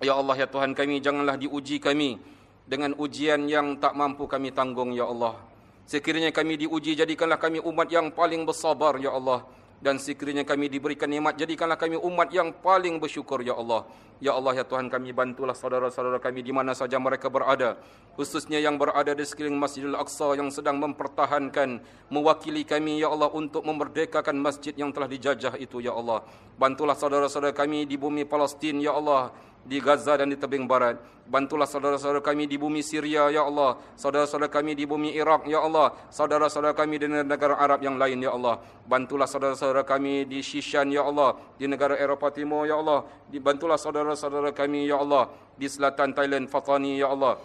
Ya Allah, Ya Tuhan kami, janganlah diuji kami dengan ujian yang tak mampu kami tanggung, Ya Allah. Sekiranya kami diuji, jadikanlah kami umat yang paling bersabar, Ya Allah. Dan sekiranya kami diberikan nikmat jadikanlah kami umat yang paling bersyukur ya Allah. Ya Allah ya Tuhan kami bantulah saudara-saudara kami di mana saja mereka berada khususnya yang berada di sekeliling Masjidil Aqsa yang sedang mempertahankan mewakili kami ya Allah untuk memerdekakan masjid yang telah dijajah itu ya Allah. Bantulah saudara-saudara kami di bumi Palestin ya Allah di Gaza dan di tebing barat. Bantulah saudara-saudara kami di bumi Syria, Ya Allah. Saudara-saudara kami di bumi Iraq, Ya Allah. Saudara-saudara kami di negara Arab yang lain, Ya Allah. Bantulah saudara-saudara kami di Shishan, Ya Allah. Di negara Eropah Timur, Ya Allah. Bantulah saudara-saudara kami, Ya Allah. Di selatan Thailand, Fatani, Ya Allah.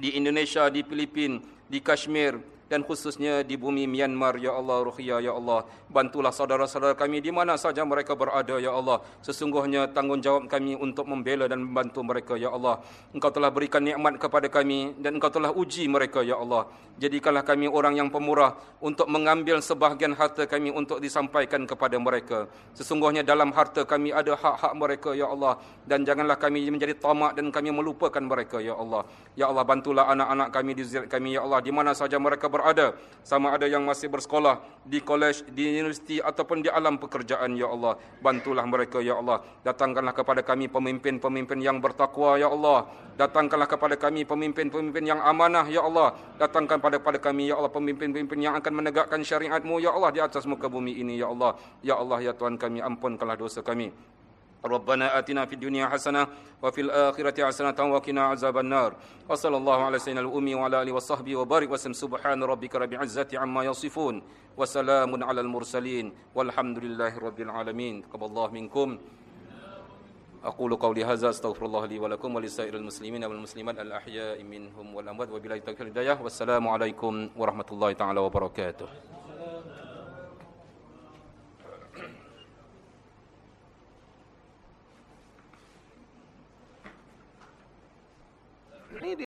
Di Indonesia, di Filipina, di Kashmir, dan khususnya di bumi Myanmar ya Allah ruhia ya Allah. Bantulah saudara-saudara kami di mana saja mereka berada ya Allah. Sesungguhnya tanggungjawab kami untuk membela dan membantu mereka ya Allah. Engkau telah berikan nikmat kepada kami dan engkau telah uji mereka ya Allah. Jadikanlah kami orang yang pemurah untuk mengambil sebahagian harta kami untuk disampaikan kepada mereka. Sesungguhnya dalam harta kami ada hak-hak mereka ya Allah. Dan janganlah kami menjadi tamak dan kami melupakan mereka ya Allah. Ya Allah bantulah anak-anak kami di ziyarat kami ya Allah. Di mana saja mereka berada berada sama ada yang masih bersekolah di kolej di universiti ataupun di alam pekerjaan ya Allah. Bantulah mereka ya Allah. Datangkanlah kepada kami pemimpin-pemimpin yang bertakwa ya Allah. Datangkanlah kepada kami pemimpin-pemimpin yang amanah ya Allah. Datangkan pada pada kami ya Allah pemimpin-pemimpin yang akan menegakkan syariatmu ya Allah di atas muka bumi ini ya Allah. Ya Allah ya Tuhan kami ampunkanlah dosa kami ربنا آتنا في الدنيا حسنة وفي الآخرة حسنة وقنا عذاب النار وصلى الله على سيدنا الأمي وعلى آله وصحبه وبارك وسلم سبحان ربك رب العزة عما يصفون وسلام على المرسلين والحمد لله رب العالمين تقبل الله منكم أقول قولي هذا أستغفر الله لي ولكم ولسائر المسلمين والمسلمات الأحياء منهم والأموات وبلا توفيق الهداية والسلام عليكم ورحمة الله تعالى وبركاته need